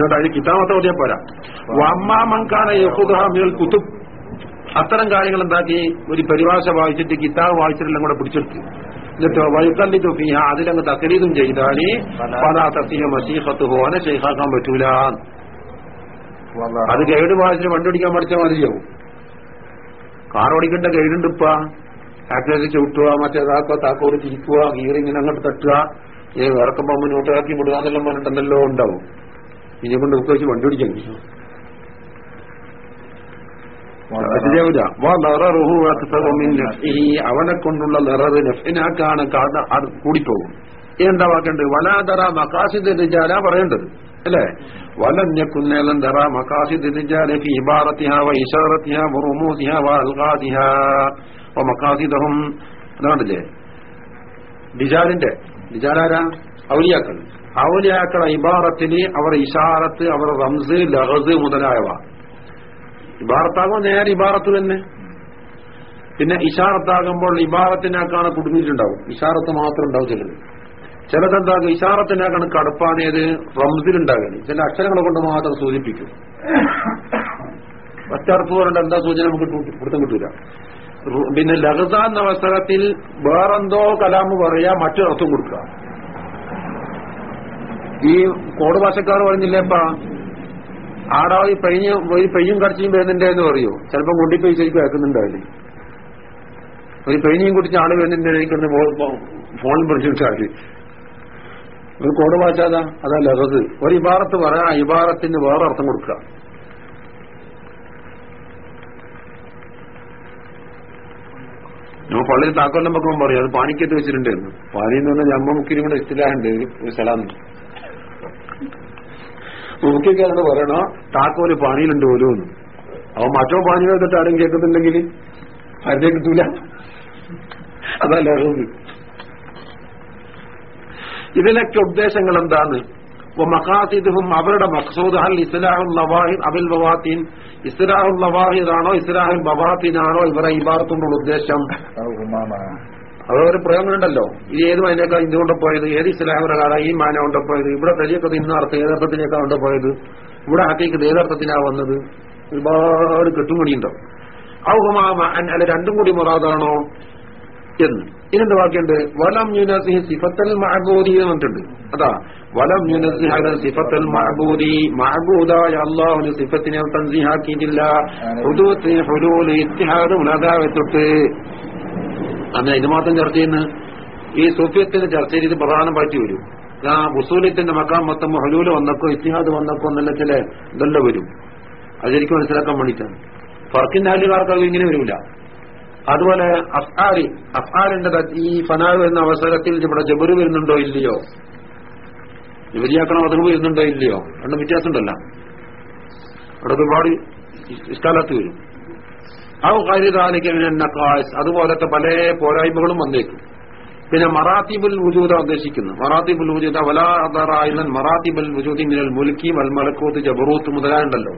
എന്നിട്ട് അതിന് കിതാബത്തെ ഓതിയാ പോരാ. വമ്മാമങ്കാന യഹുദാമികൾ കുത്തും അത്തരം കാര്യങ്ങൾ എന്താക്കി? ഒരു പരിഭാഷ വായിച്ചിട്ട് കിതാബ് വായിച്ചിട്ടെല്ലാം കൂടെ പിടിച്ചെടുത്ത്. എന്നിട്ട് വൈകല്യ തുഫിയ അതിലങ്ങ് തക്കരീതും ചെയ്താൽ പല തത്തിയ മസീഹത്ത് പോകാനെ ചെയ്ഹാക്കാൻ പറ്റൂല. അത് ഗൈഡ് വായിച്ചിട്ട് വണ്ടി ഓടിക്കാൻ പഠിച്ചാൽ മതിയാവും കാർ ഓടിക്കേണ്ട ഗൈഡുണ്ട് ഇപ്പ. ആക്സിഡന്റ് ചവിട്ടുക മറ്റേതാക്കുക താക്കോട് തിരിക്കുക ഗീറിങ്ങനെ അങ്ങോട്ട് തട്ടുക. ഏ ഇറക്കുമ്പോ മുന്നോട്ടാക്കി വിടുക എന്നെല്ലാം പറഞ്ഞിട്ടുണ്ടല്ലോ ഉണ്ടാവും. ഇനി കൊണ്ട് ഒക്കെ വെച്ച് വണ്ടി നഫ്ഇഹി. അവനെ കൊണ്ടുള്ള കാരണം അത് കൂടിപ്പോകും. എന്താ വാക്കുണ്ട് വലാതറ മക്കാസിദ് റിജാല പറയേണ്ടത്. അല്ലേ? വലം യകുന്നലൻ ദറ മക്കാസിദ് റിജാല ഫി ഇബാറത്തിഹ വ ഇഷാറത്തിഹ വ റുമൂസിഹ വ അൽഖാദിഹ വ മക്കാസിദഹും അതാണല്ലേ ഡിജാലിന്റെ ഡിജാലാരാ ഔലിയാക്കൾ. ഔലിയാക്കളെ ഇബാറത്തിന് അവർ ഇഷാറത്ത് അവർ റംസ് ലഹസ് മുതലായവ. ഇബാറത്താകുമ്പോൾ നേരെ ഇബാറത്ത് തന്നെ. പിന്നെ ഇഷാറത്താകുമ്പോൾ ഇബാറത്തിനാക്കാണ് കുടുങ്ങിയിട്ടുണ്ടാവും. ഇഷാറത്ത് മാത്രം ഉണ്ടാവും ചിലത്. ചിലതെന്താകും? ഇഷാറത്തിനാക്കാണ് കടുപ്പാനേത് റംസിലുണ്ടാകൽ. ചില അക്ഷരങ്ങളെ കൊണ്ട് മാത്രം സൂചിപ്പിക്കും. ഒറ്റർപ്പ് പറഞ്ഞിട്ട് എന്താ സൂചന നമുക്ക് പിടുത്തം കിട്ടൂല പിന്നെ ലഹസ എന്ന അവസരത്തിൽ വേറെന്തോ കലാമ് പറയാ മറ്റൊരർത്ഥം കൊടുക്കുക. ഈ കോട് ഭാഷക്കാർ പറഞ്ഞില്ലേപ്പാ ആടാ ഈ പെയ്യ ഒരു പെയ്യും കടച്ചിയും വരുന്നുണ്ട് എന്ന് പറയൂ. ചിലപ്പം കൊണ്ടിപ്പോയി ശരിക്കും കേൾക്കുന്നുണ്ടാവില്ലേ? ഒരു പെയ്ഞ്ഞയും കുടിച്ച് ആൾ വരുന്നുണ്ട് ഫോണിൽ പിടിച്ചിട്ടാൽ ഒരു കോട് ഭാഷ അതാ അതല്ല ലഹസ് ഒരു ഇബാറത്ത് പറയാ ഇബാറത്തിന് വേറെ അർത്ഥം കൊടുക്കുക. നമ്മൾ പള്ളിയിൽ താക്കോലം വെക്കുമ്പോൾ പറയും അത് പാനിക്കത്ത് വെച്ചിട്ടുണ്ടായിരുന്നു. പാനി എന്ന് പറഞ്ഞാൽ ജമ്മ മുക്കിനും കൂടെ ഇസ്തിലാഹുണ്ട് ഒരു സ്ഥലം മുക്കിക്കാരോട് പറയണ? താക്കോൽ പാനിയിലുണ്ട് പോലും അവൻ മറ്റോ പാനി വെച്ചിട്ട് ആരും കേൾക്കുന്നുണ്ടെങ്കിൽ? ആരുടെ കിട്ടൂല. അതല്ല ഇതിലൊക്കെ ഉദ്ദേശങ്ങൾ എന്താണ് മഖാസിദുഹും അവരുടെ മഖ്സൂദ് ഹൽ ഇസ്ലാഹുൽ നവാഹിൻ അബിൽ ബവാത്തിൻ ഇസ്ലാഹുൽ നവാഹിദാണോ ഇസ്ലാഹുൽ ബവാത്തിനാണോ ഇവരെ ഇബാറത്തുകൊണ്ടുള്ള ഉദ്ദേശം? അതൊരു പ്രയോഗങ്ങളുണ്ടല്ലോ ഇത് ഏത് മാനേക്കാൾ ഇത് പോയത് ഏത് ഇസ്ലാമിന്റെ കാലം ഈ മാന കൊണ്ട് പോയത് ഇവിടെ തെളിയൊക്കെ ഇന്ന അർത്ഥം ഏതർത്ഥത്തിനേക്കാ കൊണ്ടുപോയത് ഇവിടെ ആക്കിക്ക് ഏതർത്ഥത്തിനാ വന്നത്? ഒരുപാട് കെട്ടുമണിയുണ്ടോ ഔഹമാമ അല്ല രണ്ടും കൂടി മുറാദാണോ എന്ന്. ഇതിന്റെ ബാക്കിയുണ്ട് വലം യുനസിഹ് സിഫത്തൽ മഹബൂദി എന്ന് പറഞ്ഞിട്ടുണ്ട്. അതാ വലം യുനസിഹ് സിഫത്തൽ മഹബൂദി മഹബൂദായ അള്ളാഹു സിഫത്തിനെ തൻസിഹാക്കിയിട്ടില്ല. ഹുദൂത്തിന് ഹുലൂൽ ഇത്തിഹാദ് മുലാദാവത്തൊട്ട് അന്ന് ഇത് മാത്രം ചർച്ച ചെയ്യുന്ന ഈ സൂഫിയത്തിന്റെ ചർച്ച ചെയ്ത് പ്രധാനമായിട്ട് വരും. ആ ഉസൂലിത്തിന്റെ മക്കാം മൊത്തം ഹലൂൽ വന്നക്കോ ഇത്തിഹാദ് വന്നക്കോ എന്നുള്ള ചില ഇതെല്ലാം വരും. അത് ശരിക്കും മനസ്സിലാക്കാൻ വേണ്ടിയിട്ടാണ്. ഫർക്കിന്റെ ആലുകാർക്ക് അത് ഇങ്ങനെ വരില്ല അതുപോലെ അഫ്ആലി അഫ്ആലിന്റെ ഈ ഫനാർ വരുന്ന അവസരത്തിൽ ഇവിടെ ജബുരു വരുന്നുണ്ടോ ഇല്ലയോ? ജബരിയാക്കണം അതും വരുന്നുണ്ടോ ഇല്ലയോ? രണ്ടും വ്യത്യാസമുണ്ടല്ല. അവിടെ ഒരുപാട് ഇഷ്ടാലത്ത് വരും. ഔ കാര്യതാലിക്കനക്കാസ് അതുപോലത്തെ പല പോരായ്മകളും വന്നേക്കും. പിന്നെ മറാത്തിബുൽ വുജൂദ ഉദ്ദേശിക്കുന്നു. മറാത്തിബുൽ വുജൂദ വലാദറായുന്ന മറാത്തിബുൽ വുജൂദി മിനൽ മുൽക്കി വൽ മലക്കൂത്ത് ജബറൂത്ത് മുതലായുണ്ടല്ലോ.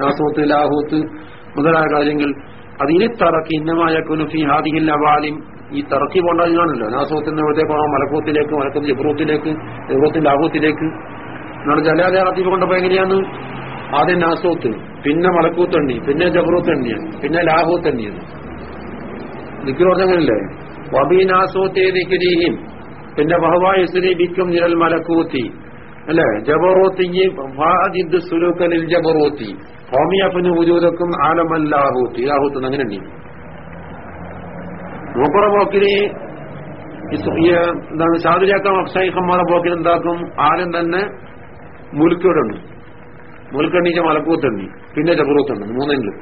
നാസൂത്ത് ലാഹൂത്ത് മുതലായ കാര്യങ്ങൾ. അത് ഇനി തറക്കി ഇന്നമായ കുനുഫി ഹാദിഹിൽ അവാലിം ഈ തറക്കി പോണ്ടാണല്ലോ നാസൂത്തിന് എവിടേക്ക് പോകണം മലക്കൂത്തിലേക്ക് മലക്കൂത്ത് ജബറൂത്തിലേക്ക് ജബറൂത്തിന്റെ ലാഹൂത്തിലേക്ക്. എന്നാണ് ജലാലയ റാത്തീഫ് കൊണ്ടപ്പോ എങ്ങനെയാണ്? ആദ്യം നാസൂത്ത് പിന്നെ മലക്കൂത്തണ്ണി പിന്നെ ജബറൂത്തെണ്ണിയാണ് പിന്നെ ലാഹൂത്തണ്ണിയാണ് ദിക്കർ വബി നാസൂത്തേ ദിക്രീഹിം പിന്നെ ബഹവായുസ്രീബിക്കും നിരൽ മലക്കൂത്തി. അല്ലെ? ജബറൂത്തി ഫാദിദ് സുലൂക്കലിൽ ജബറൂത്തി. ഹോമിയഫിന് ഉജൂദക്കും ആലമല്ലാഹൂത്തി ലാഹൂത്ത്. അങ്ങനെ ഉണ്ട് മൂപ്പറ പോക്കിന് എന്താണ് സാധുരാക്കാം അഫ്സൈഖന്മാരെ പോക്കിന് എന്താക്കും? ആരും തന്നെ മുൽക്കോടുണ്ട് മുൽക്കണ്ണീച്ച മലക്കൂത്തുണ്ട് പിന്നെ ജബറൂത്തുണ്ട് മൂന്നെങ്കിലും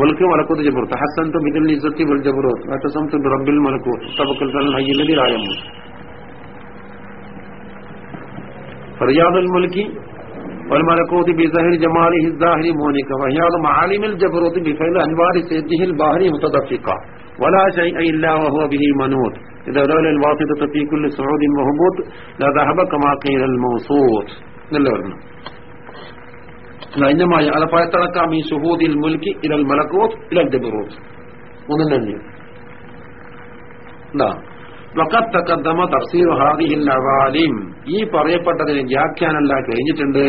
മുൽക്ക് മലക്കൂത്ത് ജബറൂത്ത് ഹസൻ തു ബിദുൽ ഇസത്തി ബിൽ ജബറൂത്ത് വതസം തു റബ്ബിൽ മലക്കൂത്ത് തബക്കൽ തൽ ഹയ്യിലി രായം فرياض الملك والملكوت بظهر جماله الظاهر مونك وحياض معالم الجبروت بفعل أنوار سيده الباهر متدفقة ولا شيء إلا وهو به منوط إذا لولا الواسطة في كل صعود وهبوط لذهب كما قيل الموصوت നല്ല ലൈനമായ അത് പഴത്തിളക്കാം ഈ സുഹൂദിൽ മുൽക്കി ഇരൽ മലക്കൂത്ത് ഇരൽ ദബിറൂത്ത് ഒന്നും തന്നെ എന്താ വക്കത്തക്കദ്ദമ തഫ്സീർ ഹാദിഹിൽ അവാലിം ഈ പറയപ്പെട്ടതിന് വ്യാഖ്യാനല്ല കഴിഞ്ഞിട്ടുണ്ട്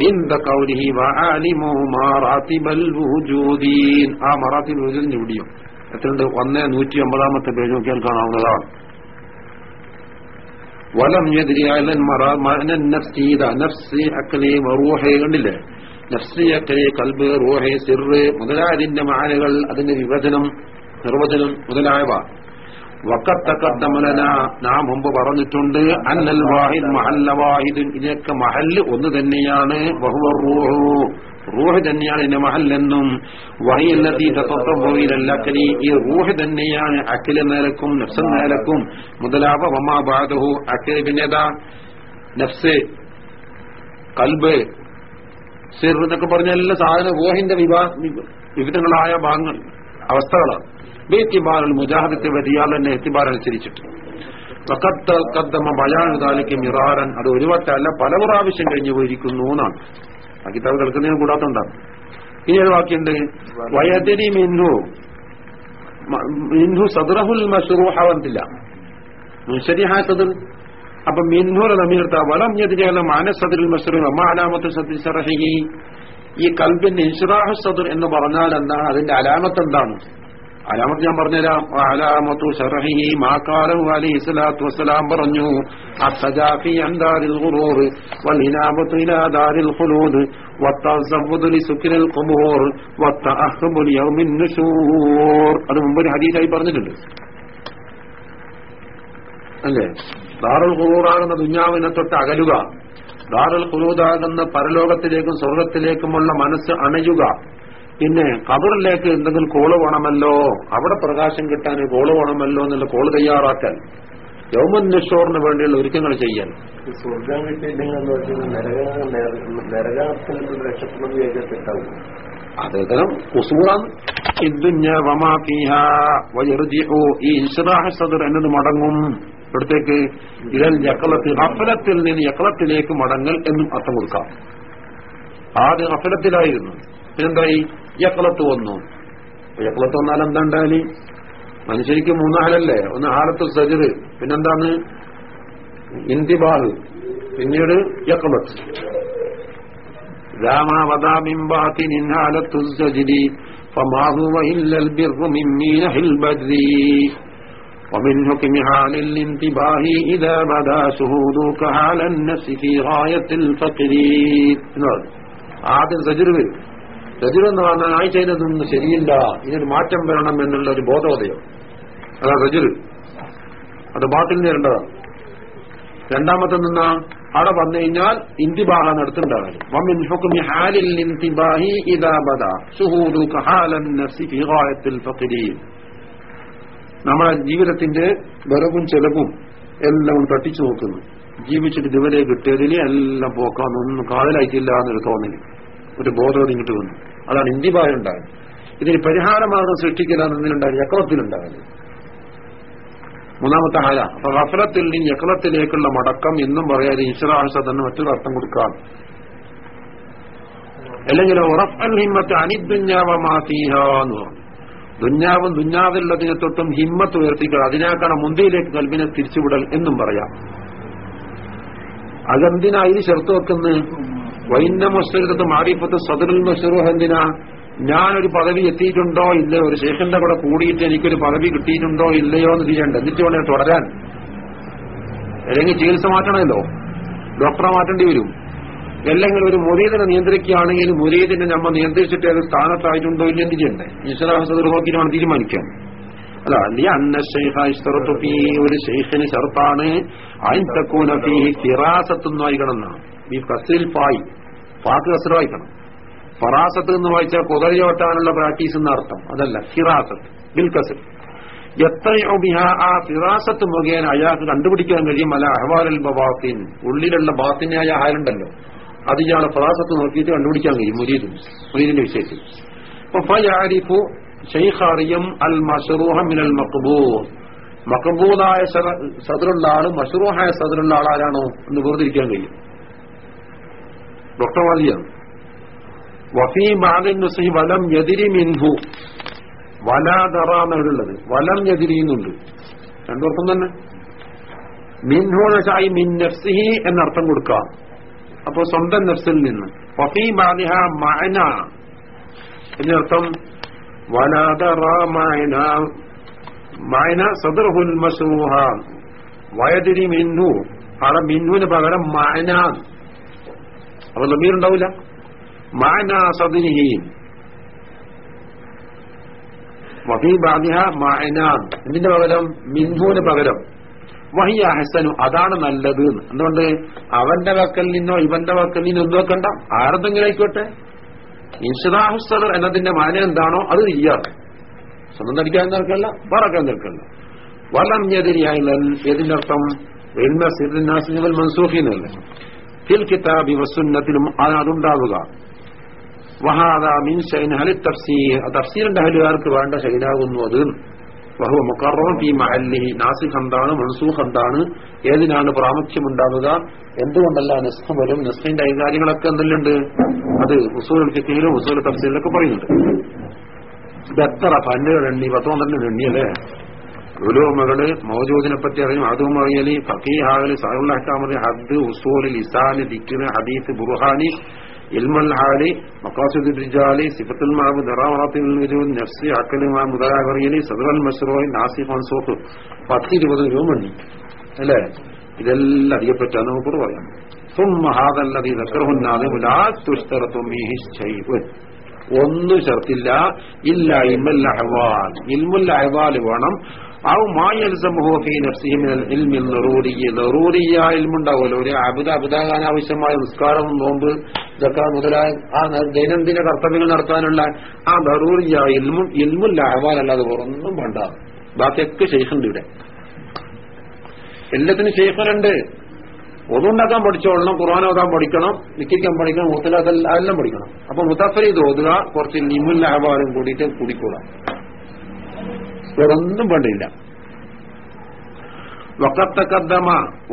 ഇന്ത കൗലിഹി വആലിമു മാറാത്തിബൽ വുജൂദീൻ ആ മറാത്തിൽ വുജൂദിന് ഇവിടെയും എത്രയുണ്ട് ഒന്ന് നൂറ്റി ഒമ്പതാമത്തെ പേജ് നോക്കിയാൽ കാണാവുന്നതാണ് വലം എതിരിയായാലും നഫ്സ് അക്കലി മറൂഹ കണ്ടില്ലേ നഫ്സി അക്കലെ കൽബ് റൂഹെ സിറ് മുതലായതിന്റെ മാനകൾ അതിന്റെ വിഭജനം നിർവചനം മുതലായവ. വക്കത്തക്കത്തമലന നാം മുമ്പ് പറഞ്ഞിട്ടുണ്ട് അന്നൽ വാഹിദ് മഹല്ല വാഹിദ്. ഇതിനൊക്കെ മഹല്ല് ഒന്ന് തന്നെയാണ് ബഹുവ റൂഹു. റൂഹ് തന്നെയാണ് എന്റെ മഹല്ലെന്നും വഹിയല്ലതി തത്വയിലല്ലക്കനി ഈ റൂഹ് തന്നെയാണ് അഖില നേലക്കും നഫ്സ നേലക്കും മുതലാവ വമാ ബാദഹു. അഖില പിന്നേതാ? നഫ്സ് കൽബ് സിർ എന്നൊക്കെ പറഞ്ഞ എല്ലാ സാധന ഊഹിന്റെ വിവാ വിവിധങ്ങളായ ഭാഗങ്ങൾ അവസ്ഥകളാണ്. ബേത്തിബാറിൽ മുജാഹിദത്തെ വരിയാൽ തന്നെ എത്തിബാർ അനുസരിച്ചിട്ട്. കദ്ദമ ബയാനുദാലിക്ക് മിറാറൻ. അത് ഒരു വട്ടമല്ല പല പ്രാവശ്യം കഴിഞ്ഞു പോയിരിക്കുന്നു എന്നാണ്. ആ കിതാബ് കേൾക്കുന്നതിന് കൂടാത്തുണ്ടാകും ഇനി ഒരു വാക്കിയുണ്ട് വയതിരി മിൻഹു. മിൻഹു സദറഹുൽ മഷ്റൂഹവന്തില്ല ശരിഹായ സദർ? അപ്പൊ മിൻഹുല നമീർത്ത വലം എതിരെയുള്ള മാനസദറിൽ മഷ്റൂ അമ്മ അലാമത്ത് സദി സറഹി ഈ കൽബിന്റെ ഇൻഷുറാഹ് സദർ എന്ന് പറഞ്ഞാൽ എന്താണ്? അതിന്റെ അലാമത്ത് എന്താണ്? അലാമത്ത് ഞാൻ പറഞ്ഞുതരാം. അലാമത്തു ഷറഹി മാക്കാലം അലി ഇസ്ലാത്തു വസ്സലാം പറഞ്ഞു അസജാഫി അൻദാരിൽ ഖുറൂർ വൽഇനാബത്തു ഇലാ ദാരിൽ ഖുലൂദ് വത്തസവ്വുദു ലിസുക്രിൽ ഖുബൂർ വത്തഅഹ്ബു ലിയൗമിൻ നുശൂർ അത് മുമ്പ് ഒരു ഹദീസായി പറഞ്ഞിട്ടുണ്ട്. അല്ലേ? ദാറുൽ ഖുറൂറാകുന്ന ദുഞ്ഞാവിനെ തൊട്ട് അകലുക. ദാറുൽ ഖുറൂദാകുന്ന പരലോകത്തിലേക്കും സ്വർഗത്തിലേക്കുമുള്ള മനസ്സ് അണയുക. പിന്നെ കബറിലേക്ക് എന്തെങ്കിലും കോൾ വേണമല്ലോ? അവിടെ പ്രകാശം കിട്ടാൻ കോൾ വേണമല്ലോ എന്നുള്ള കോൾ തയ്യാറാക്കാൻ യൗമൻ നിഷോറിന് വേണ്ടിയുള്ള ഒരുക്കങ്ങൾ ചെയ്യാൻ സ്വർഗം കിട്ടിയില്ലെങ്കിൽ ഈ ഇൻഷറാഹ് സദർ എന്നത് മടങ്ങും ഇവിടത്തേക്ക് ഇതൽ ഞക്കളത്തിൽ അഫലത്തിൽ നിന്ന് ഞക്കളത്തിലേക്ക് മടങ്ങൽ എന്നും അർത്ഥം കൊടുക്കാം. ആദ്യം അഫലത്തിലായിരുന്നു പിന്നെന്തായി? യക്കളത്ത് വന്നു. യക്കളത്ത് വന്നാൽ എന്താ ഉണ്ടായാലും മനുഷ്യനിക്ക് മൂന്നാലല്ലേ? ഒന്ന് ആലത്ത് സജിത് പിന്നെന്താണ്? ഇന്തിബാഹ് പിന്നീട് യക്കളത്ത് രാമാവതാമിംബാത്തി നിന്നാലത്തു സജിരി ഫമാഹുവ ഇല്ലൽ ബിർഹു മിമ്മീനഹിൽ ബദ്രീ. ومن حكم حال الانتباه إذا بدا شهودك حال النفس في غاية الفقر ആദ്യം സജിർ വരും സജിർ എന്ന് പറഞ്ഞാൽ ആയി ചെയ്യുന്നതൊന്നും ശരിയില്ല ഇതിനൊരു മാറ്റം വരണം എന്നുള്ള ഒരു ബോധോദയം അതാ സജിർ അത് ബാത്തിൽ നേരേണ്ടതാണ് രണ്ടാമത്തെ നിന്നാ അവിടെ വന്നു കഴിഞ്ഞാൽ ഇന്തിബാഹ നടത്തുണ്ടാകാൻ നമ്മുടെ ജീവിതത്തിന്റെ വരവും ചെലവും എല്ലാം തട്ടിച്ചു നോക്കുന്നു. ജീവിച്ചിട്ട് ഇതുവരെ കിട്ടിയതിന് എല്ലാം പോക്കാന്നൊന്നും കാതലായിട്ടില്ല എന്നൊരു തോന്നൽ. ഒരു ബോധം ഇങ്ങോട്ട് വന്നു. അതാണ് ഇന്തിബാഹ ഉണ്ടായത്. ഇതിന് പരിഹാരമാർഗം സൃഷ്ടിക്കലാണെന്നുണ്ടായി ചക്രത്തിലുണ്ടായത് മൂന്നാമത്തെ ഹാല അപ്പൊ റഫലത്തിൽ നിന്ന് യക്കളത്തിലേക്കുള്ള മടക്കം എന്നും പറയാതെ ഈശ്വരാംശ തന്നെ മറ്റൊരു അർത്ഥം കൊടുക്കാം. അല്ലെങ്കിൽ ഉറഫൽ ഹിമ്മത്ത് അനിദ്ഞാവമാ എന്ന് പറഞ്ഞു. ദുഞ്ഞാവും ദുഞ്ഞാവിലുള്ളതിനെ തൊട്ടും ഹിമ്മത്ത് ഉയർത്തിക്കുക അതിനേക്കാണ് മുന്തിയിലേക്ക് കൽബിനെ തിരിച്ചുവിടൽ എന്നും പറയാം. അതെന്തിനാ ഇത് ചേർത്ത് വെക്കുന്ന വൈന്ന മുസ്ലിദത്ത് മാറിപ്പത്ത് സദറിൽ മഷറൂഹ് എന്തിനാ? ഞാനൊരു പദവി എത്തിയിട്ടുണ്ടോ ഇല്ലയോ ഒരു ശേഷന്റെ കൂടെ കൂടിയിട്ട് എനിക്കൊരു പദവി കിട്ടിയിട്ടുണ്ടോ ഇല്ലയോ എന്ന് തിരിയണ്ട എന്നിട്ട് വേണേ തുടരാൻ. അല്ലെങ്കിൽ ചികിത്സ മാറ്റണമല്ലോ. ഡോക്ടറെ മാറ്റേണ്ടി വരും. അല്ലെങ്കിൽ ഒരു മുരീദിനെ നിയന്ത്രിക്കുകയാണെങ്കിൽ മുരീദിനെ നമ്മൾ നിയന്ത്രിച്ചിട്ട് അത് സ്ഥാനത്തായിട്ടുണ്ടോ ഇല്ല ചെയ്യണ്ടേ? ഈശ്വരാഹസദർ നോക്കിയിട്ടാണ് തീരുമാനിക്കാം അല്ല അല്ലെ അന്ന ഷെയ്ഖ് ഒരു ഷെയ്ഖിന് ഷർത്താണ്. അയിൻ വായിക്കണം ഈ കസിൽ ഫായി ഫാക്ക് കസർ വായിക്കണം. ഫറാസത്ത് എന്ന് വായിച്ചാൽ കുതിരയോട്ടാനുള്ള പ്രാക്ടീസ് എന്ന അർത്ഥം. അതല്ല ഫിറാസത്ത് ബിൽ കസിൽ. എത്രയോ ആ ഫിറാസത്ത് മുഖേന അയാൾക്ക് കണ്ടുപിടിക്കാൻ കഴിയും. അല്ല അഹ്വാലൽ ബാത്തിൻ ഉള്ളിലുള്ള ബാത്തിനായ ആരുണ്ടല്ലോ? അത് ഇയാളെ ഫറാസത്ത് നോക്കിയിട്ട് കണ്ടുപിടിക്കാൻ കഴിയും മുരീദ് മുരീദിന്റെ വിഷയത്തിൽ. ഫയാരിഫു ഷെയ്ഖറിയം അൽ മഷറൂഹ മിനൽ മക്ബൂലായ സദറുള്ള ആൾ മഷറൂഹായ സദറുള്ള ആളാരാണോ എന്ന് വേർതിരിക്കാൻ കഴിയും. ഡോക്ടർ വാദിയാണ്. വഫീ മാലിൻ വലം യതിരി മിൻഹു. വലാദറ എന്നുള്ളത് വലം യതിരി എന്നുണ്ട്. രണ്ടോർക്കും തന്നെ. ഈ മിൻ നഫ്സിഹി എന്നർത്ഥം കൊടുക്കാം. അപ്പോ സ്വന്തം നഫ്സിൽ നിന്ന്. എന്നർത്ഥം വയദിരി മിൻഹു അവിടെ മിന്നുവിന് പകരം മഅന. അപ്പൊ ലമീർ ഉണ്ടാവില്ല മഅന സദരിഹി വഫീ ബാദിഹ മഅന. എന്തിന്റെ പകരം? മിൻഹുവിന് പകരം. വഹിയ അതാണ് നല്ലത്. എന്തുകൊണ്ട്? അവന്റെ വക്കൽ നിന്നോ ഇവന്റെ വക്കൽ നിന്നോ എന്ത് വെക്കണ്ട? ആരെന്തെങ്കിലും ആയിക്കോട്ടെ. ഇൻഷദാഹുസദർ എന്നതിന്റെ മാന എന്താണോ അത് ചെയ്യാറ് സ്വന്തം നടിക്കാൻ നിൽക്കല്ല പറക്കാൻ നിൽക്കല്ല. വലം എതിരിയായില്ല ഏതിന്റെ അർത്ഥം മൻസൂഖിനല്ല ഫിൽ കിതാബി വസുന്നത്തിലും അതുണ്ടാവുക. വഹാദ മിൻ ഷൈൻ ഹലി തഫ്സീർ. തഫ്സീറിന്റെ ഹലുകാർക്ക് വേണ്ട ഷൈനാകുന്നു അത്. വഹുവ മുക്കറം ഈ മഹല്ലിഹി. നാസിഖ് എന്താണ് മൻസൂഖ് എന്താണ് ഏതിനാണ് പ്രാമുഖ്യം ഉണ്ടാവുക എന്തുകൊണ്ടല്ല നിസ്ഖം വരും? നിസ്ഖിന്റെ ഐകാര്യങ്ങളൊക്കെ എന്തെല്ലുണ്ട്? അത് ഉസൂൽ ഫിഖിലും ഉസൂൽ തഫ്സീലിലൊക്കെ പറയുന്നുണ്ട്. ഇത് എത്ര പന്നുകൾ എണ്ണി പത്തോണ്ടെണ്ണം എണ്ണിയല്ലേ ഉലൂമകൾ മൗജൂദിനെ പറ്റി അറിയും. അതും അറിയൽ ഫക്കീഹാകൽ സാഹുൽ അഹ്കാമത് ഹദ് ഉസൂൽ ഇസാന് ദിക്കിന് ഹദീസ് ബുർഹാനി ഇൽമൽ ഹാലി മക്കാസുദ് റിജാലി സിഫത്തുൽ മാബ് ദറാവാത്തിൽ നഫ്സി അക്കലിമാ മുതലാകറിയലി സദറൽ മഷ്റോയി നാസിഫ് മൻസോഫ് പത്ത് ഇരുപത് രൂപ ഉണ്ട് അല്ലേ? ഇതെല്ലാം അറിയപ്പെട്ട നമുക്കോട് പറയാം. സുംഹാദല്ലതി ഒന്നും ചേർത്തില്ല ഇല്ല ഇമൽ അഹ്വാൽ. ഇൽമുൽ അഹ്വാൽ വേണം. ളറൂരിയ ഇൽമുണ്ടാവുമല്ലോ. ഒരു അബുദ അബുദാകാൻ ആവശ്യമായ നിസ്കാരം നോമ്പ് ഇതൊക്കെ മുതലായ ആ ദൈനംദിന കർത്തവ്യങ്ങൾ നടത്താനുള്ള ആ ളറൂരിയ ഇൽമും ഇൽമുൽ അഹ്വാൽ ഒന്നും വേണ്ട. ബാക്കിയൊക്കെ ശേഷുണ്ട് ഇവിടെ. എല്ലാത്തിനും ഷെയ്ഖനുണ്ട് ഒതുണ്ടാക്കാൻ പഠിച്ചോളണം ഖുർആൻ ഓതാൻ പഠിക്കണം നിക്കിരിക്കാൻ പഠിക്കണം മുത്തലാത്ത് എല്ലാം പഠിക്കണം. അപ്പൊ മുത്തഫരീദ് ഓതുക കുറച്ച് നിമുൽ അഹ്വാലും കൂടിയിട്ട് കുടിക്കൂടാം. വേറൊന്നും വേണ്ടില്ല. വക്കത്തക്കദ്ദമ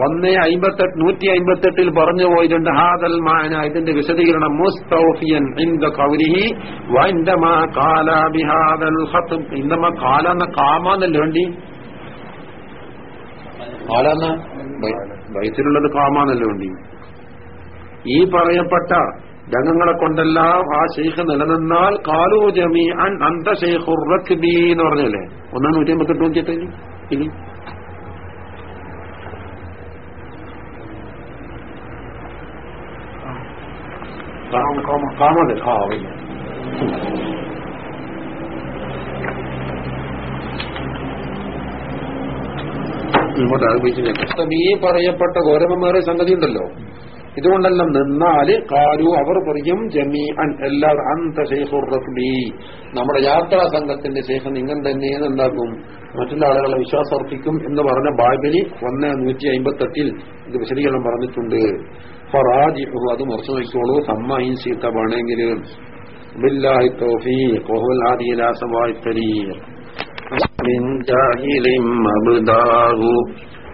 ഒന്നേ അമ്പത്തെട്ട് നൂറ്റി അമ്പത്തെട്ടിൽ പറഞ്ഞു പോയിട്ടുണ്ട് ഹാദൽ മാന ഇതിന്റെ വിശദീകരണം മുസ്തൗഫിയൻ ഇന്ദ കൗരിഹി വൈന്ദമാ കാല ഇന്ദമാ കാല എന്ന കാമാന്നല്ലേ വേണ്ടി? കാലെന്ന വയസ്സിലുള്ളത് കാമാന്നല്ലേ വേണ്ടി? ഈ പറയപ്പെട്ട രംഗങ്ങളെ കൊണ്ടെല്ലാം ആ ഷെയ്ഖ് നിലനിന്നാൽ കാലു ജമീ അൻ അന്ത ഷെയ്ഖ് റക്ബി എന്ന് പറഞ്ഞല്ലേ? ഒന്നാം നൂറ്റി അമ്പത്തെട്ട് നോക്കിയിട്ട് ഇനി. ആ ഇങ്ങോട്ട് ആഗ്രഹിച്ചില്ല ഈ പറയപ്പെട്ട ഗൗരവന്മാരെ സംഗതി ഉണ്ടല്ലോ ഇതുകൊണ്ടെല്ലാം നിന്നാല് കാലു അവർ പറയും ജമീ അൻ എല്ലാവരും അന്ത ഷെയ്ഖുർ റക്ബി നമ്മുടെ യാത്രാ സംഘത്തിന്റെ ശേഷം നിങ്ങൾ തന്നെ എന്താക്കും മറ്റുള്ള ആളുകളെ വിശ്വാസം അർപ്പിക്കും എന്ന് പറഞ്ഞ ബാബലി ഒന്ന് നൂറ്റി അമ്പത്തെട്ടിൽ ഇത് വിശദീകരണം പറഞ്ഞിട്ടുണ്ട് ഫറാജിഹു അത് മുറച്ചു നോക്കിക്കോളൂ സമ്മ സീത്ത വേണമെങ്കിൽ ബില്ലാഹി തൗഫീഖ് വഹുവൽ ഹാദി ഇലാ സവാഇ തരീഖ് من جاهل مبداه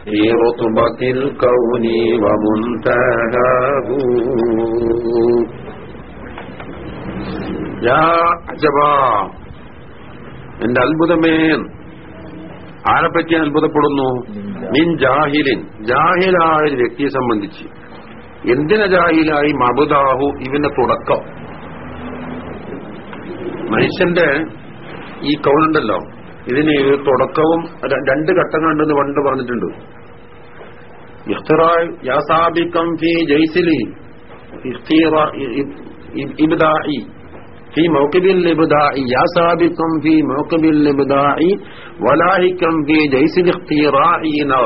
في رتبة الكون ومنتهاه يا عجبا എന്റെ അത്ഭുതമേ ആരെപ്പറ്റി അത്ഭുതപ്പെടുന്നു മിൻ ജാഹിലിൻ ജാഹിലായ ഒരു വ്യക്തിയെ സംബന്ധിച്ച് എന്തിന ജാഹിലായി മബുദാഹു ഇവന്റെ തുടക്കം മനുഷ്യന്റെ ഈ കൗളുണ്ടല്ലോ ഇതിന് ഒരു തുടക്കവും ര- രണ്ട് ഘട്ടങ്ങളുണ്ടെന്ന് പണ്ട് പറഞ്ഞിട്ടുണ്ട് ഇഖ്തിറാ- യാ സാബികം ഫി ജയ്സിലി ഇഖ്തിറാ- ഇ- ഇ- ഇബ്ദാഇ في موكب الإبداع يا سابقا في موكب الإبداع ولاهكا في جيش الاختيراع نار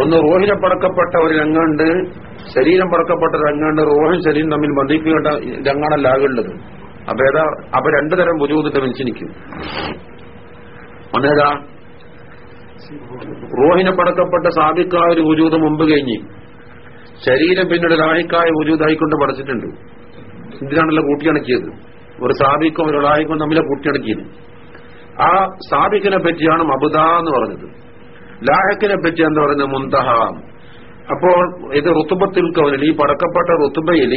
ഒന്ന് റോഹിനെ പടക്കപ്പെട്ട ഒരു രംഗമുണ്ട് ശരീരം പടക്കപ്പെട്ട രംഗമുണ്ട് റോഹും ശരീരം തമ്മിൽ ബന്ധിക്കേണ്ട രംഗാണല്ല ആകുള്ളത് അപ്പൊ ഏതാ അപ്പൊ രണ്ടു തരം ബുദ്ധിമുട്ടിട്ട് മനുഷ്യനിക്കും ഒന്നേതാ റോഹിനെ പടക്കപ്പെട്ട സാബിക്കായ ഒരു ഉജൂത് മുമ്പ് കഴിഞ്ഞ്. ശരീരം പിന്നീട് ലാഹിക്കായ ഉജൂതായിക്കൊണ്ട് പടച്ചിട്ടുണ്ട്. ഇതിനാണല്ലോ കൂട്ടിയണക്കിയത് ഒരു സാബിക്കും ഒരു ലാഹിക്കും തമ്മിലെ കൂട്ടിയണക്കിയത് ആ സാബിക്കിനെ പറ്റിയാണ് മബുദ എന്ന് പറഞ്ഞത്. ലാഹക്കിനെ പറ്റി എന്താ പറയുന്നത്? മുന്തഹ അപ്പോൾ ഇത് റുത്തുബത്തിൽ കൗനിൽ ഈ പടക്കപ്പെട്ട റുത്തുബയിൽ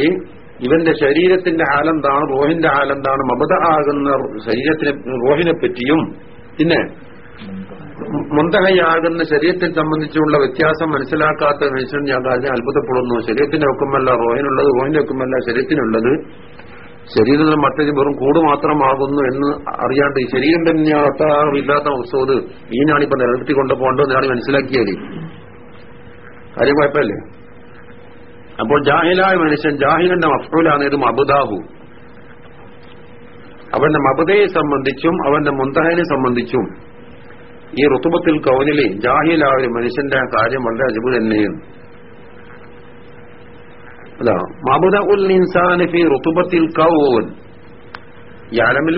ഇവന്റെ ശരീരത്തിന്റെ ആലെന്താണ് റോഹിന്റെ ആലെന്താണ് മബദ ആകുന്ന ശരീരത്തിനെ റോഹിനെ പറ്റിയും പിന്നെ മുന്തകയാകുന്ന ശരീരത്തെ സംബന്ധിച്ചുള്ള വ്യത്യാസം മനസ്സിലാക്കാത്ത മനുഷ്യൻ ഞാൻ കാര്യം അത്ഭുതപ്പെടുന്നു. ശരീരത്തിന്റെ ഒക്കുമല്ല റോഹിനുള്ളത് റോഹിന്റെ ഒക്കുമല്ല ശരീരത്തിനുള്ളത്. ശരീരത്തിൽ മറ്റൊരു വെറും കൂട് മാത്രമാകുന്നു എന്ന് അറിയാണ്ട് ഈ ശരീരം തന്നെയാണ് ഇല്ലാത്ത മക്സൂദ് ഈ ഞാനിപ്പോ നിലനിർത്തി കൊണ്ടുപോകേണ്ടത് ഞാൻ മനസ്സിലാക്കിയത് കാര്യം കുഴപ്പമില്ലേ. അപ്പോൾ ജാഹിലായ മനുഷ്യൻ ജാഹിലിന്റെ മഫൂലാണ് ഇത് മബുദാഹു. അവന്റെ മബുദയെ സംബന്ധിച്ചും അവന്റെ മുന്തഹനെ സംബന്ധിച്ചും ഈ ഋതുബത്തിൽ കൗനിലെ ജാഹിലായ ഒരു മനുഷ്യന്റെ കാര്യം വളരെ അജിബ് തന്നെയാണ്. അതാ മബുദ ഉൽ ഇൻസാനിഫി ഋതുബത്തിൽ കൗൻ ഈ ആലമിൽ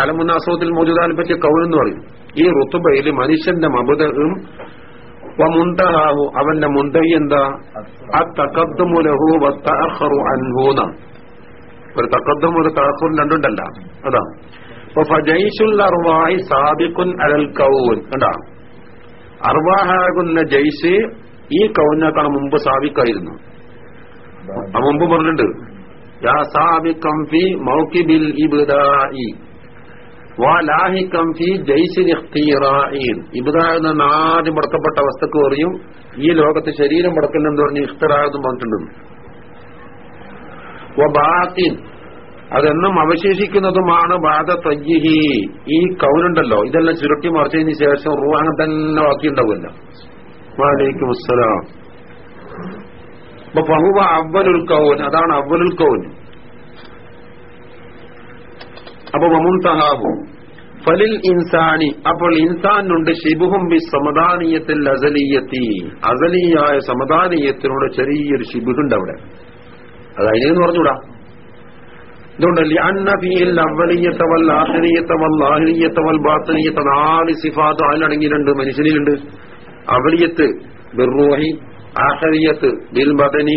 ആലമുന്നാസവത്തിൽ മോജുദാനെ പറ്റിയ കൗൻ എന്ന് പറയും. ഈ ഋതുബയിൽ മനുഷ്യന്റെ മബുദും മുന്തഹാഹു അവന്റെ മുണ്ടൈ എന്താ? അത്തക്കദ്മുലഹു വത്തഅഖറു അൻഹൂന ഒരു തക്കദ്ദും ഒരു തഅഖുർ രണ്ടുണ്ടല്ല അതാ. സാബിഖുൻ അലൽ കൗൻ. കണ്ടാ? അർവാഹാകുന്ന ജയ്സ് ഈ കൗനക്കാണ് മുമ്പ് സാബിക്കായിരുന്നു മുമ്പ് പറഞ്ഞിട്ടുണ്ട്. യാ സാബിക്കം ഇബ്ദാഎന്ന ആദ്യം മുടക്കപ്പെട്ട വസ്തുക്ക് പറയും. ഈ ലോകത്ത് ശരീരം മുടക്കുന്നെന്ന് പറഞ്ഞ് ഇഖ്തിറാന്ന് പറഞ്ഞിട്ടുണ്ട്. വബാത്തിൻ അതെന്നും അവശേഷിക്കുന്നതുമാണ് ബാധ തയ്യഹി ഈ കൗനുണ്ടല്ലോ ഇതെല്ലാം ചുരുട്ടി മറിച്ചതിന് ശേഷം റൂഹാൻ തന്നെ ബാക്കിയുണ്ടാവില്ല വാലേക്കും അസ്സലാം. അപ്പൊ പഹുവ അവലുൽ കൗൻ അതാണ് അവലുൽ കൗൻ അപ്പൊ മമുൻ തഹാബു ഫലിൽ ഇൻസാനി. അപ്പോൾ ഇൻസാനുണ്ട് ഷിബുഹും ബി സമദാനീയത്തിൽ അസലീയത്തി. അസലീയായ സമദാനീയത്തിനോട് ചെറിയൊരു ഷിബുഹുണ്ട് അവിടെ. അത് അതിനെന്ന് പറഞ്ഞൂടാ ഇതുകൊണ്ട് ലിഅന്നഫിയിൽ അവലിയത്ത വൽ വൽ നാല് സിഫാത്ത് മനുഷ്യനിലുണ്ട്. അവലിയത്ത് ബിർറൂഹി ആഹരിയത്ത് ബിൽ ബദനി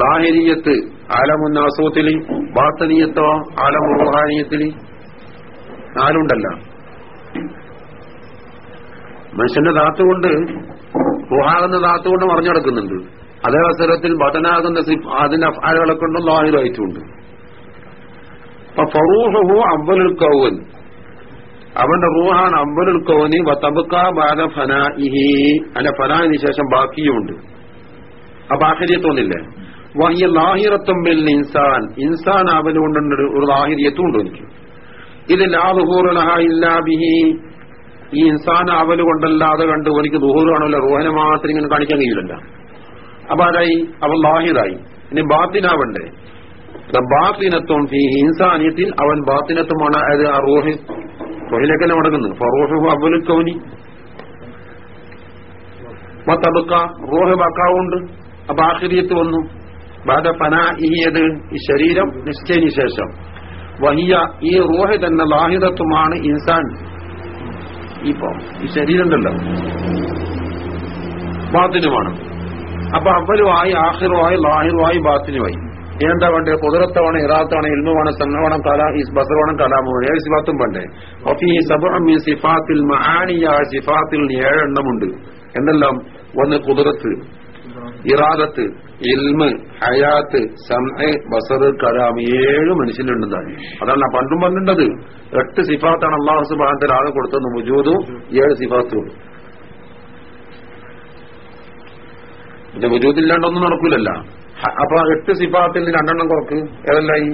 ലാഹിരിയത്ത് ആലമുന്നാസൂത്തിലി ബാത്തനീയത്തോ ആലമുഹാനിയത്തിലി നാലുണ്ടല്ല. മനുഷ്യന്റെ ദാത്തുകൊണ്ട് റുഹാകുന്ന കൊണ്ട് മറിഞ്ഞടക്കുന്നുണ്ട്. അതേ അവസരത്തിൽ ബദനാകുന്ന അതിന്റെ അഫാലുകളെ കൊണ്ടും ലാഹിറായിട്ടുമുണ്ട്. ഫറൂഹു അവലുൽ കൗൻ. അവന്റെ റൂഹാണ് അവലുൽ കൗനി ബാദ ഫനാഇഹി. അല്ല ഫനാഹിന് ശേഷം ബാക്കിയുമുണ്ട് അപ്പൊ ആഹരിയത്തൊന്നില്ലേ വഹിയ ലാഹിറത്തും ബിൽ ഇൻസാൻ. ഇൻസാൻ കൊണ്ടുണ്ട് ഒരു ലാഹിരിയത്തും ഉണ്ട് എനിക്ക്. ഇത് ലാഹുഹൂറിഹി ഈ ഇൻസാൻ അവൽ കൊണ്ടല്ലാതെ കണ്ട് എനിക്ക് ദുഹൂർ കാണുമല്ലോ റൂഹനെ മാത്രം ഇങ്ങനെ കാണിക്കാൻ കഴിയില്ലല്ല. അപ്പൊ അതായി അവൻ ലാഹിറായി. ഇനി ബാത്തിനാവണ്ടേ? ഇൻസാനിയത്തിൽ അവൻ ബാത്തിനത്വമാണ് അത് ആ റോഹ് തന്നെ മടങ്ങുന്നു. ഫറോഹു അബുൽ കൗനി. മത്തബക്ക റോഹ് ബാക്കാവുണ്ട് അപ്പൊ ആഖിരിയത്ത് വന്നു. ബാധ ഫനാഇയത് ഈ ശരീരം നിശ്ചയിന് ശേഷം. വഹിയ ഈ റോഹ് തന്നെ ലാഹിതത്വമാണ് ഇൻസാൻ. ഇപ്പൊ ഈ ശരീരം ഉണ്ടല്ലോ ബാത്തിനുമാണ്. അപ്പൊ അവലുമായി ആഹിറുമായി ലാഹിറുമായി ബാത്തിനുമായി എന്താ വേണ്ടത് കുതിരത്തവണ ഇറാത്തവണ ഇൽമുവാണ് സന്നവണം കല ഈ ബസറോണം കലാമാണ് ഏഴ് സിഫാത്തും ഈ സബുറം ഈ സിഫാത്തിൽ മഹാനിയ സിഫാത്തിൽ ഏഴെണ്ണമുണ്ട് എന്തെല്ലാം? ഒന്ന് കുതിരത്ത് ഇറാദത്ത് ഇൽമ് ഹയാത്ത് സമ ബസർ കലാം ഏഴ് മനുഷ്യനുണ്ടെന്നാണ് അതാണ് പണ്ടും പറഞ്ഞിട്ടത് എട്ട് സിഫാത്താണ് അള്ളാഹു സുബാനത്തിൽ ആകെ കൊടുത്തത്. മുജൂദും ഏഴ് സിഫാത്തും. പിന്നെ മുജൂദില്ലാണ്ടൊന്നും നടക്കൂലല്ല. അപ്പൊ എട്ട് സിഫാത്തിൽ രണ്ടെണ്ണം കുറക്ക്. ഏതല്ലായി?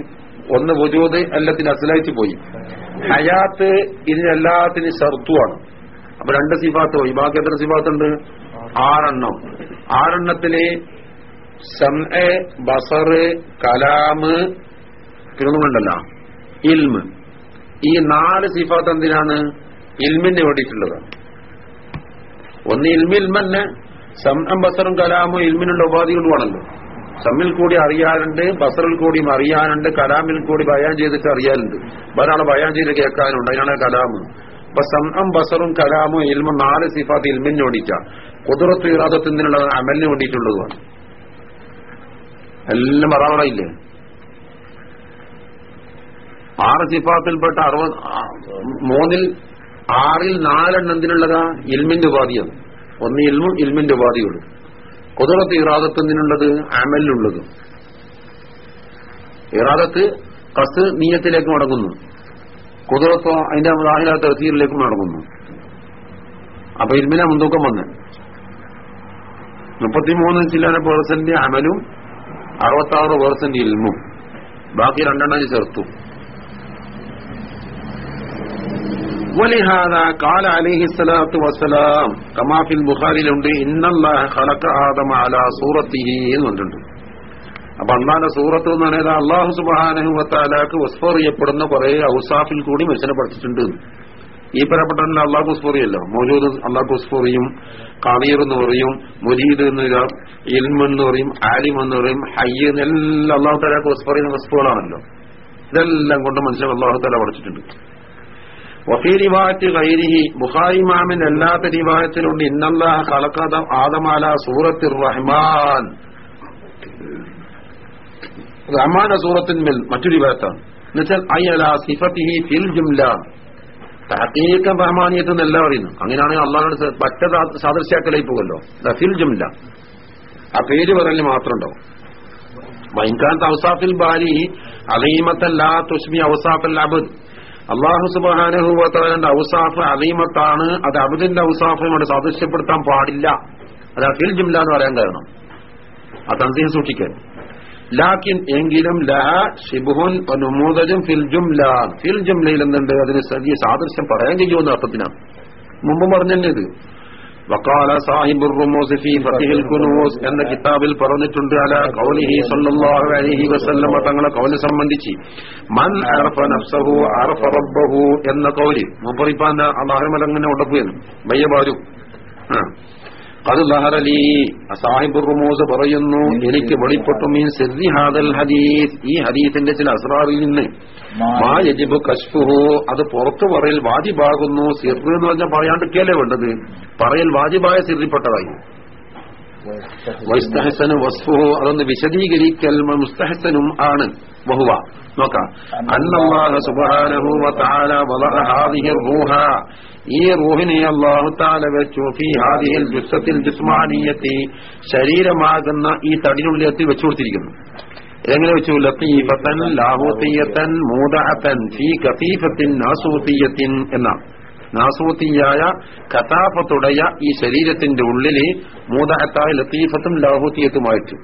ഒന്ന് വുജൂദ് എല്ലാത്തിന് അസലായിട്ട് പോയി. ഹയാത്ത് ഇതിനെല്ലാത്തിനും ഷർത്തുമാണ് അപ്പൊ രണ്ട് സിഫാത്ത് പോയി. ബാക്കി എത്ര സിഫാത്തുണ്ട്? ആറെണ്ണം. ആറെണ്ണത്തിൽ സംഎ ബസറ് കലാമ് പിന്നൊന്നുമുണ്ടല്ല ഇൽമ്. ഈ നാല് സിഫാത്ത് എന്തിനാണ്? ഇൽമിന് വേണ്ടിയിട്ടുള്ളത്. ഒന്ന് ഇൽമിൽമന്നെ സംഅം ബസറും കലാമും ഇൽമിനുള്ള ഉപാധികളുമാണല്ലോ. സമ്മിൽ കൂടി അറിയാനുണ്ട് ബസറിൽ കൂടിയും അറിയാനുണ്ട് കലാമിൽ കൂടി ബയാൻ ചെയ്തിട്ട് അറിയാനുണ്ട്. ഒരാളെ ബയാൻ ചെയ്ത് കേൾക്കാനുണ്ട് അതിനാണ് കലാമ്. അപ്പൊ സംഘം ബസറും കലാമും ഇൽമും നാല് സിഫാത്ത് ഇൽമിന് വേണ്ടിയിട്ടാ. കുതിരത്ത് ഇറാദത്തിനുള്ള അമലിന് വേണ്ടിയിട്ടുള്ളതുമാണ് എല്ലാം പറയാറില്ലേ ആറ് സിഫാത്തിൽപ്പെട്ട അറുപത് മൂന്നിൽ ആറിൽ നാലെണ്ണം എന്തിനുള്ളതാ? ഇൽമിന്റെ ഉപാധിയാണ്. ഒന്ന് ഇൽമും ഇൽമിന്റെ ഉപാധികളും കുതിരത്ത് ഇറാദത്ത് എന്തിനുള്ളത്? അമലിലുള്ളത് ഇറാദത്ത് കസ് നീയത്തിലേക്ക് മടങ്ങുന്നു. കുതിരത്തോ അതിന്റെ ദാഹിലാത്ത തസീറിലേക്ക് മടങ്ങുന്നു. അപ്പൊ ഇരുമിനെ മുൻതൂക്കം വന്ന്. മുപ്പത്തിമൂന്ന് ചില പേഴ്സന്റ് അമലും അറുപത്താറ് പേഴ്സന്റ് ഇൽമും. ബാക്കി രണ്ടെണ്ണം ചേർത്തു. ولهذا قال വലിഹാദ കാല അലൈഹി സ്വലാത്തു വസ്സലാം കമാഫിൽ ബുഖാരിയിലുണ്ട് ഇന്നല്ലാഹ ഖലഖ ആദമ അലാ സൂറത്തിഹി എന്ന് പറഞ്ഞിട്ടുണ്ട്. അപ്പോൾ അള്ളാന്റെ സൂറത്ത് എന്ന് പറയുന്നത് അള്ളാഹു സുബാനഹുവത്താലാക്ക് വസ്ഫർ ചെയ്യപ്പെടുന്ന കുറെ ഔസാഫിൽ കൂടി മനുഷ്യനെ ഈ പരപ്പെട്ട അള്ളാഹു ഉസ്ഫോറിയല്ലോ മൗജൂദ് അള്ളാഹു ഉസ്ഫോറിയും കാണീർ എന്ന് പറയും മുജീദ് എന്ന് ഇൽമ എന്ന് പറയും ആലിം എന്ന് പറയും ഹയ്യ എല്ലാം അള്ളാഹു തലാക്ക് ഉസ്ഫോറിയുന്ന വസ്ഫുകളാണല്ലോ. ഇതെല്ലാം കൊണ്ട് മനുഷ്യൻ അള്ളാഹു തല പഠിച്ചിട്ടുണ്ട്. വഫീ റിവായത്ത് ഗൈരിഹി ബുഹാരി മാമിൻ അല്ലാത്ത റിവായത്തിലുണ്ട് ഇന്നല്ലാഹ കളക്കഥ ആദമാല സൂറത്തിർ റഹ്മാൻ. റഹ്മാന സൂറത്തിന്മേൽ മറ്റൊരു റിവായത്താണ് എന്നുവെച്ചാൽ അയ്യല സിഫത്തിഹി ഫിൽ ജുംല. തഹീക്കം റഹ്മാനിയത്ത് എന്നല്ല പറയുന്നു അങ്ങനെയാണെങ്കിൽ അള്ളാഹോട് പറ്റ സാദൃശ്യാക്കലായി പോകുമല്ലോ. ഫിൽ ജുംല. ആ പേര് പറയൽ മാത്രം ഉണ്ടാവും വൈൻകാൻ ഔസാഫിൽ ബാരി അലീമത്തല്ലാ തുഷ്മി ഔസാഫൽ അബദ്. അള്ളാഹു സുബാനഹുവത്തവന്റെ ഔസാഫ് അലീമത്താണ്. അത് അബുദിന്റെ ഔസാഫിനോട് സാദൃശ്യപ്പെടുത്താൻ പാടില്ല. അത് അഖിൽ ജുംല എന്ന് പറയാൻ കാരണം. ആ തന്തിയെ സൂക്ഷിക്കാൻ. ലാക്കിൻ എങ്കിലും ലഹ ഷിബുഹുൻ നമൂദജും ഫിൽ ജുംല. ഫിൽ ജുംലയിൽ എന്തുണ്ട്? അതിന് സാദൃശ്യം പറയാൻ കഴിയുമെന്ന അർത്ഥത്തിനാണ്. മുമ്പ് പറഞ്ഞല്ലേ ഇത്? വക്കാല സാഹിബുർ റുമൂസ് ഫി ഫത്തിഹിൽ കുനൂസ് എന്ന കിതാബിൽ പറഞ്ഞിട്ടുണ്ട്. അല ഖൗലിഹി സല്ലല്ലാഹു അലൈഹി വസല്ലമ തങ്ങളെ കൗൽ സംബന്ധിച്ച്. മൻ അർഫ നഫ്സഹു അർഫ റബ്ബഹു എന്ന കൗൽ മുപ്പറിപ്പാന്റെ അള്ളാഹുമലങ്ങനെ ഉടക്കുകയെന്ന് മയ്യബാരു ആ. അത് ലഹറലി സാഹിബുർ റുമൂസ് പറയുന്നു എനിക്ക് വെളിപ്പെട്ടു മീൻ സെദ്ദി ഹാദൽ ഹദീസ്. ഈ ഹദീസിന്റെ ചില അസ്രാറിൽ നിന്ന് മാ യജിബ് കശ്ഫുഹു അത് പുറത്തു പറയൽ വാജിബാകുന്നു. സിർ എന്ന് പറഞ്ഞാൽ പറയാണ്ടിരിക്കല്ലേ വേണ്ടത്. പറയൽ വാജിബായ സിറിപ്പെട്ടതായി വൈസ്തഹസന് വസ്ഫുഹു അതൊന്ന് വിശദീകരിക്കൽ മുസ്തഹസനും ആണ്. വഹുവ. നോക്കാം. അന്നല്ലാഹ സുബ്ഹാനഹു വതആല വലഹ ഹാദിഹി റൂഹ. ഈ റൂഹിനെ അല്ലാഹു തആല വെച്ചു. ഫീ ഹാദിഹിൽ ജുസ്സത്തിൽ ജിസ്മാനിയത്തി ശരീരമാകുന്ന ഈ തടിനുള്ളിൽ വെച്ചു കൊടുത്തിരിക്കുന്നു. എങ്ങനെ വെച്ചു? ലത്തീഫത്തൻ ലാഹൂത്തിയത്തൻ മൂദഅത്തൻ ഫീ കഫീഫത്തിൻ നാസൂത്തിയത്തിൻ എന്നാണ്. നാസൂത്തിയായ കഥാഫത്തുടയ ഈ ശരീരത്തിന്റെ ഉള്ളിൽ മൂതഹത്തായ ലത്തീഫത്തും ലാഹൂത്തിയത്തുമായിട്ട്.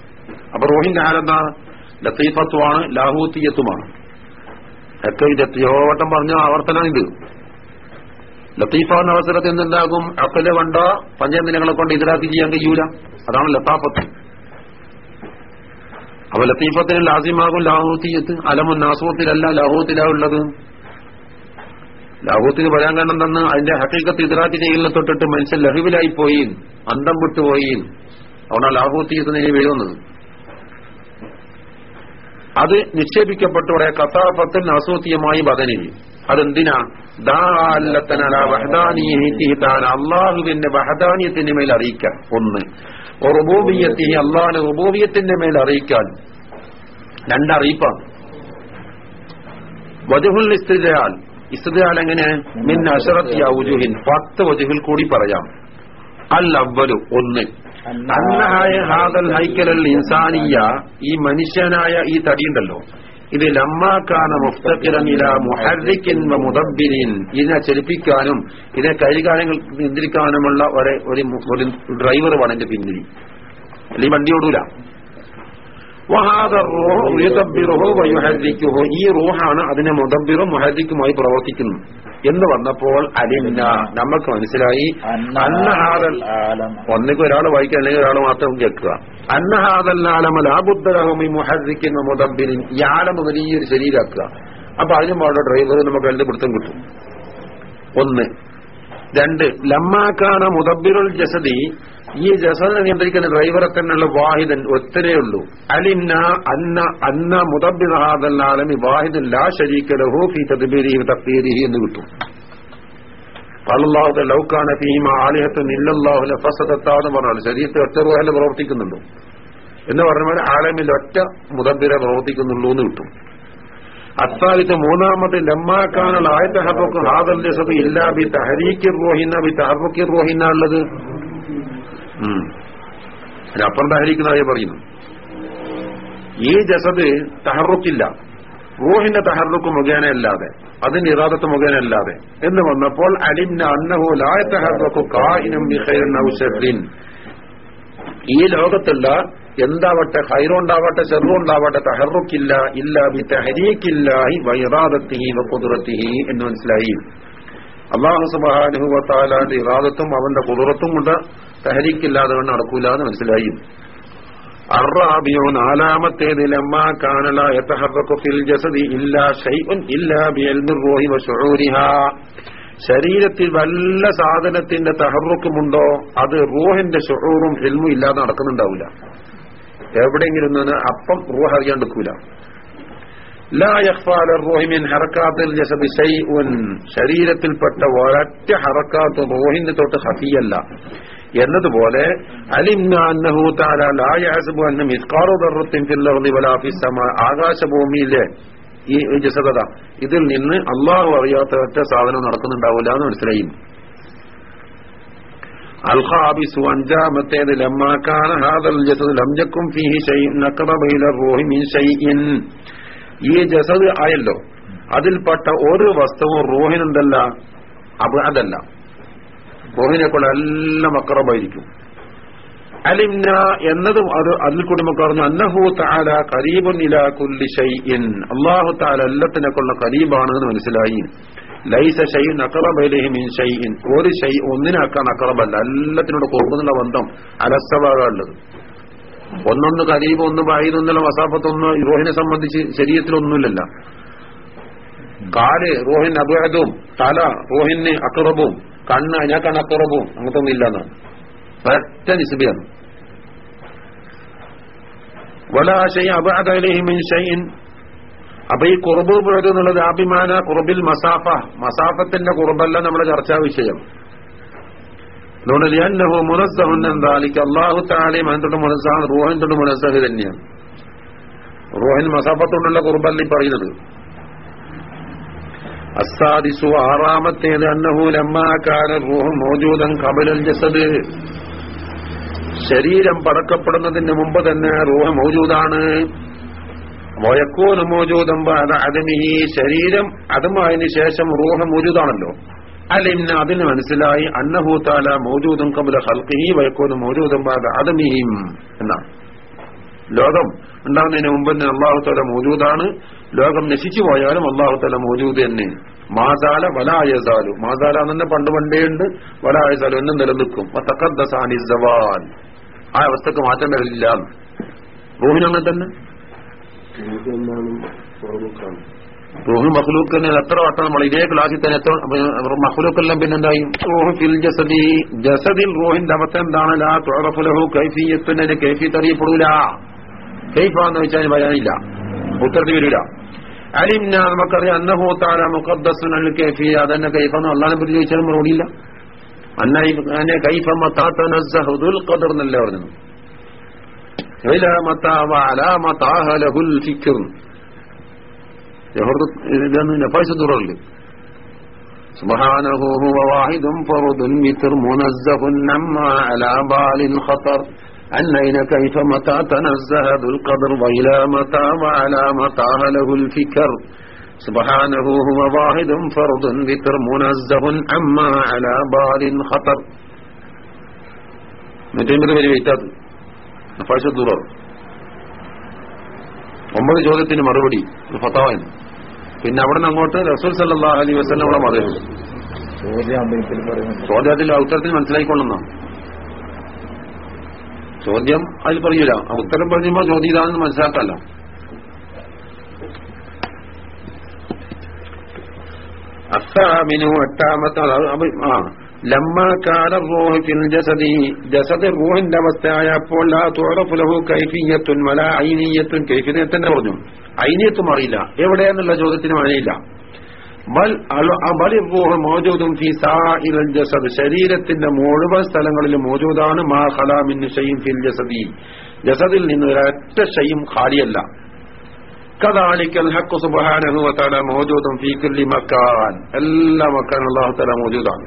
അപ്പൊ റോഹിന്റെ ആരെന്താ ലത്തീഫത്തുമാണ് ലാഹൂത്തിയത്തുമാണ്. ഒക്കെ ഇത് എത്രയോ വട്ടം പറഞ്ഞ ആവർത്തനം ഇത് ലത്തീഫ എന്ന അവസരത്തിൽ എന്തുണ്ടാകും? അക്കൽ കണ്ട? പഞ്ചേന്ദ്രങ്ങളെ കൊണ്ട് ഇതിലാക്കി ചെയ്യാൻ കഴിയൂല. അതാണ് ലത്താഫത്ത്. അപ്പൊ ലത്തീഫത്തിന് ലാസിമാകും ലാഹൂത്തിയത്ത്. അലമുൻ നാസൂത്തിലല്ല ലാഹൂത്തിലാ ഉള്ളത്. ലാഹൂത്തിന് വരാൻ കാരണം തന്നെ അതിന്റെ ഹക്കീക്കത്ത് ഇതറാക്കി ചെയ്യുന്ന തൊട്ടിട്ട് മനുഷ്യൻ ലഹുവിലായി പോയി അന്തം വിട്ടുപോയി. അതുകൊണ്ടാണ് ലാഹൂത്തിയത്തിന് വീഴുന്നത് അത് നിക്ഷേപിക്കപ്പെട്ടോടെ കഥാപത്തിൽ അസൂത്തിയമായി ബദനിൽ അതെന്തിനാ? അള്ളാഹുവിന്റെ വഹദാനിയത്തിന്റെ മേൽ അറിയിക്കാൻ. ഒന്ന് റുബൂബിയത്തി അള്ളാഹുന്റെ റുബൂബിയത്തിന്റെ മേൽ അറിയിക്കാൻ. രണ്ടറിയിപ്പാണ്. വജുഹുൽ ഇസ്തിദാൽ. ഇസ്തിദാൽ മിൻ അഷറത്തി ഔജുഹിൻ പത്ത് വജുഹിൽ കൂടി പറയാം. അൽ ഒന്ന്. അന്നഹായ ഹാദൽ ഹൈക്കലൽ ഇൻസാനിയ ഈ മനുഷ്യനായ ഈ തടിയുണ്ടല്ലോ ഇത് ലമ്മാക്കാന മുഫ്തക്കിറൻ ഇല മുഹർരിക്കിൻ മുദബിരിൻ ഇതിനെ ചലിപ്പിക്കാനും ഇതിനെ കൈകാര്യങ്ങൾ നിയന്ത്രിക്കാനുമുള്ള ഒരു വേണം എന്റെ പിന്നിൽ. അല്ലെങ്കിൽ വണ്ടി ഓടൂല. ഈ റൂഹാണ് അതിനെ മുദബിറും മുഹദിക്കുമായി പ്രവർത്തിക്കുന്നു. എന്ന് വന്നപ്പോൾ അലിന്ന. നമുക്ക് മനസ്സിലായി. അന്നഹാദൽ ഒന്നിക്ക് ഒരാൾ വായിക്കുക അല്ലെങ്കിൽ ഒരാൾ മാത്രം കേൾക്കുക. അന്നഹാദല്ലാലമൽ മുഹദിക്കുന്ന മുദബിരിൻ ഈ ആലം വലിയൊരു ശരീരമാക്കുക അപ്പൊ അതിനും പാടുള്ള ഡ്രൈവർ നമുക്ക് രണ്ട് പിടുത്തം കിട്ടും. ഒന്ന്. രണ്ട്. ലമ്മാക്കാന മുദബിറുൽ ജസദി ഈ ജസദിനെ നിയന്ത്രിക്കുന്ന ഡ്രൈവറെ തന്നെയുള്ള വാഹിദൻ ഒത്തരേ ഉള്ളൂ അലിന്ന അന്ന അന്ന മുദബിറാദല്ലാലമി വാഹിദൻ ലാ ശരീക ലഹു ഫി തദ്ബീരിഹി തഖ്ദീരിഹി എന്ന് കിട്ടും. അള്ളാഹുദ ലൗക്കാന ഫീമ ആലിഹത്തുൻ ഇല്ലല്ലാഹു ലഫസദത്താന്ന് പറഞ്ഞാൽ ശരീരത്തിൽ ഒറ്റ റൂഹല്ല പ്രവർത്തിക്കുന്നുണ്ടോ എന്ന് പറഞ്ഞാൽ ആലമിൽ ഒറ്റ മുതബിരെ പ്രവർത്തിക്കുന്നുള്ളൂ എന്ന് കിട്ടും. അത്താലിത്ത് മൂന്നാമത്തെ ലമ്മാക്കാനുള്ള ആയത്തെ ഹബക്ക് ഹാദൽ ജസദ് ഇല്ലാ ബി തഹരീക്കിർ റോഹിന്ന ബി തഹബക്കിർ റോഹിന്ന ഉള്ളത്? അപ്പുറം തഹരിക്കുന്നതായി പറയുന്നു. ഈ ജസദ് തഹറുക്കില്ല. റൂഹിന്റെ തഹറുക്ക് മുഖേന അല്ലാതെ അതിന്റെ ഇറാദത്ത് മുഖേന അല്ലാതെ എന്ന് വന്നപ്പോൾ അലിംന അന്നഹു ലായ തഹറുക്കു ഈ ലോകത്തുള്ള എന്താവട്ടെ ഹൈറുണ്ടാവട്ടെ ചെറുണ്ടാവട്ടെ തഹറുക്കില്ല ഇല്ല ബി തഹരീക്കില്ലാഹി വൈറാദത്തിഹി വകുദറത്തിഹി എന്ന് മനസ്സിലായി. അള്ളാഹു സുബാനുഹുവത്താലാന്റെ ഇറാദത്തും അവന്റെ കുതിറത്തും കൊണ്ട് തഹരീക്കില്ലാതെ കൊണ്ട് നടക്കൂല എന്ന് മനസ്സിലായി. അറാബിയോ നാലാമത്തേത് ലമ്മാ കാനല യതഹറക്കു ഫിൽ ജസദി ഇല്ലാ ഷൈഉൻ ഇല്ലാ ബിഇൽമി റൂഹി വശുഊരിഹാ ശരീരത്തിൽ വല്ല സാധനത്തിന്റെ തഹറുക്കുമുണ്ടോ അത് റൂഹിന്റെ ഷുറൂറും ഹെൽമും ഇല്ലാതെ നടക്കുന്നുണ്ടാവില്ല എവിടെയെങ്കിലും നിന്ന് അപ്പം റൂഹ് അറിയാൻ എടുക്കൂല ലാ യഖ്ഫാല റൂഹി മിൻ ഹറക്കാത്തിൽ ജസബി ഷൈഉൻ. ശരീരത്തിൽപ്പെട്ട ഒരൊറ്റ ഹറക്കാത്ത് റോഹിന്റെ തൊട്ട് ഹഫിയല്ല. എന്നതുപോലെ അലിംന അന്നഹു തആല ലാ യഹ്സബു അന്ന മിസ്കാറു ദർറത്തിൻ ഫിൽ അർദി വലാ ഫിസ് സമാ ആകാശഭൂമിയിലെ ഈ ജസദത ഇതിൽ നിന്ന് അള്ളാഹു അറിയാത്ത ഒറ്റ സാധനം നടക്കുന്നുണ്ടാവില്ല എന്ന് മനസ്സിലായി الخابس അഞ്ചാമത്തേത് لما كان هذا الجسد لم يكن فيه شيء نقرب الى الروح من شيء ഈ ജസദ് ആയല്ലോ അതിൽപ്പെട്ട ഒരു വസ്തുവും റൂഹിനെന്തല്ല അപകടല്ല റൂഹിനെ കൊണ്ട് എല്ലാം അക്രമായിരിക്കും അലിംന എന്നതും അത് അതിൽ കൂടി നമുക്ക് അന്നഹു താല കരീബുൻ ഇല കുല്ലി ഷൈഇൻ അള്ളാഹു താല എല്ലാത്തിനെ കൊള്ള കരീബാണ് എന്ന് മനസ്സിലായി. ലൈസ ഷൈൻ അക്രബൈലഹിമിൻ ഷൈഇൻ ഒരു ഷൈ ഒന്നിനാക്കാൻ അക്രബല്ല എല്ലാത്തിനോട് കൊടുക്കുന്നുള്ള ബന്ധം അലസ്തവാകാനുള്ളത് ഒന്നൊന്ന് കരീബ് ഒന്ന് ബായിദ് എന്നുള്ള വസാഫത്തൊന്ന് റോഹിനെ സംബന്ധിച്ച് ശരീരത്തിലൊന്നുമില്ലല്ല. കാൽ റോഹിൻ അബുഅദും തല റോഹിന് അക്റബും കണ്ണ് ഞാൻ അങ്ങനത്തെ ഒന്നും ഇല്ലെന്നാണ് ഒറ്റ നിസ്ബിയാണ്. അപ്പൊ ഈ കുറബ് പോയത് എന്നുള്ളത് അഭിമാന കുറബിൽ മസാഫ. മസാഫത്തിന്റെ കുറബല്ല നമ്മുടെ ചർച്ചാ വിഷയം. അതുകൊണ്ട് ലിയന്നഹു മുനസ്സഹുൻ എന്താലിക്ക് അള്ളാഹു താലയും അതിന്റെ മുനസ്സാണ്. മുനസ്സഹ് തന്നെയാണ്. റൂഹിൻ മസാഫത്തോടുള്ള കുറബല്ല ഈ പറയുന്നത്. അസാദിസു ആറാമത്തേത് അന്നഹു ലമ്മാക്കാന റൂഹ് മോജൂദൻ കബലൽ ജസദ്. ശരീരം പടക്കപ്പെടുന്നതിന് മുമ്പ് തന്നെ റൂഹ് മൗജൂദാണ്. വയക്കൂന് മോജൂദം അതമിഹി ശരീരം അതുമായതിന് ശേഷം റൂഹ് മോജൂദാണല്ലോ. അലിന്ന അതിന് മനസ്സിലായി അന്നഹൂത്താല മോജൂദം കബല ഹൽക്കിഹി വയക്കൂന് മൗജൂദം അതമിഹിം എന്നാണ്. ലോകം ഉണ്ടാകുന്നതിന് മുമ്പ് തന്നെ അള്ളാഹുത്തല മോജൂദാണ്. ലോകം നശിച്ചു പോയാലും അള്ളാഹുത്തല മോജൂദ് തന്നെ. മാതാല വലായസാലു മാതാല തന്നെ പണ്ട് പണ്ടേ ഉണ്ട്. വലായസാലു എന്നും നിലനിൽക്കും. ആ അവസ്ഥക്ക് മാറ്റം വരില്ല. റൂഹിനങ്ങനെ തന്നെ. റൂഹ് മഹ്ലൂക്ക് തന്നെ എത്ര വട്ടം നമ്മൾ ഇതേ ക്ലാസ്സിൽ തന്നെ എത്ര മഹ്ലൂക്കെല്ലാം പിന്നെന്തായി റൂഹ് ജസദി. ജസദിൽ റൂഹിന്റെ അവസ്ഥ എന്താണ്? ലാ തുറഫുലഹു കൈഫിയത്തിന് കൈഫിയത്ത് അറിയപ്പെടൂല. കൈഫാന്ന് വെച്ചാൽ വരാനില്ല. ഉത്തരത്തിൽ വരില്ല. അലിംന നമുക്കറിയാം അന്നഹോ താല മുഖദ്സുനൽ കൈഫിയ. അതന്നെ കൈഫെന്ന് അള്ളാഹിനെ പറ്റി ചോദിച്ചാലും മറുപടിയില്ല അന്നെ കൈഫ മത്താത്തനസ്സഹുദുൽ ഖദർ എന്നല്ലേ പറഞ്ഞു ഇല മത്താവ അലാ മത്താഹ ലഹുൽ ഫിക്ർ. ഇതെന്ന് നഫാസ് തുറല്ലേ സുബ്ഹാനഹു ഹുവ വാഹിദുൻ ഫറുദുൻ അമ്മാ അലാ ബാലിൻ ഖത്തർ عن أين كيف متى تنزه ذو القدر وإلى متى وعلى متى له الفكر سبحانه هو واحد فرد ذكر منزه عما على بال خطر നൂറ്റമ്പത് പേര് വെയിറ്റാത് ഫാഷദുറർ ഒമ്പത് ചോദ്യത്തിന് മറുപടി ഫത്താവൻ പിന്നെ അവിടെ നിന്ന് അങ്ങോട്ട് റസൂൽ സല്ലാഹ് അലി വസ്ലം മറുപടി ചോദ്യത്തിൽ ഉത്തരത്തിൽ മനസ്സിലായിക്കൊള്ളുന്നതാണ് ചോദ്യം അതിൽ പറയൂല ഉത്തരം പറഞ്ഞപ്പോ ചോദ്യം ഇതാണെന്ന് മനസ്സിലാക്കല്ല അസാമിനു എട്ടാമത്തെ ആ റൂഹിന്റെ അവസ്ഥയായപ്പോൾ കൈഫിയത്തുൻ വല ഐനീയത്തുൻ. കൈഫിയത്തന്നെ പറഞ്ഞു. ഐനീയത്തും അറിയില്ല. എവിടെയെന്നുള്ള ചോദ്യത്തിന് മഴയില്ല ബൽ അബലിബൂഹ് മോജൂദും ഫി സാഇൽ ജസദ്. ശരീരത്തിന്റെ മുഴുവൻ സ്ഥലങ്ങളിൽ മോജൂദാണ് മാ ഖലാമിൻ ഷൈം ഫിൽ ജസദി. ജസദിൽ നിന്ന് ഒരൊറ്റ ഷൈം ഖാലിയല്ല. കദാലിക്കൽ ഹഖ് സുബ്ഹാനഹു വ തആല മോജൂദും ഫി കുല്ലി മക്കാൻ. എല്ലാ മക്കാനും അല്ലാഹു തആല മോജൂദാണ്.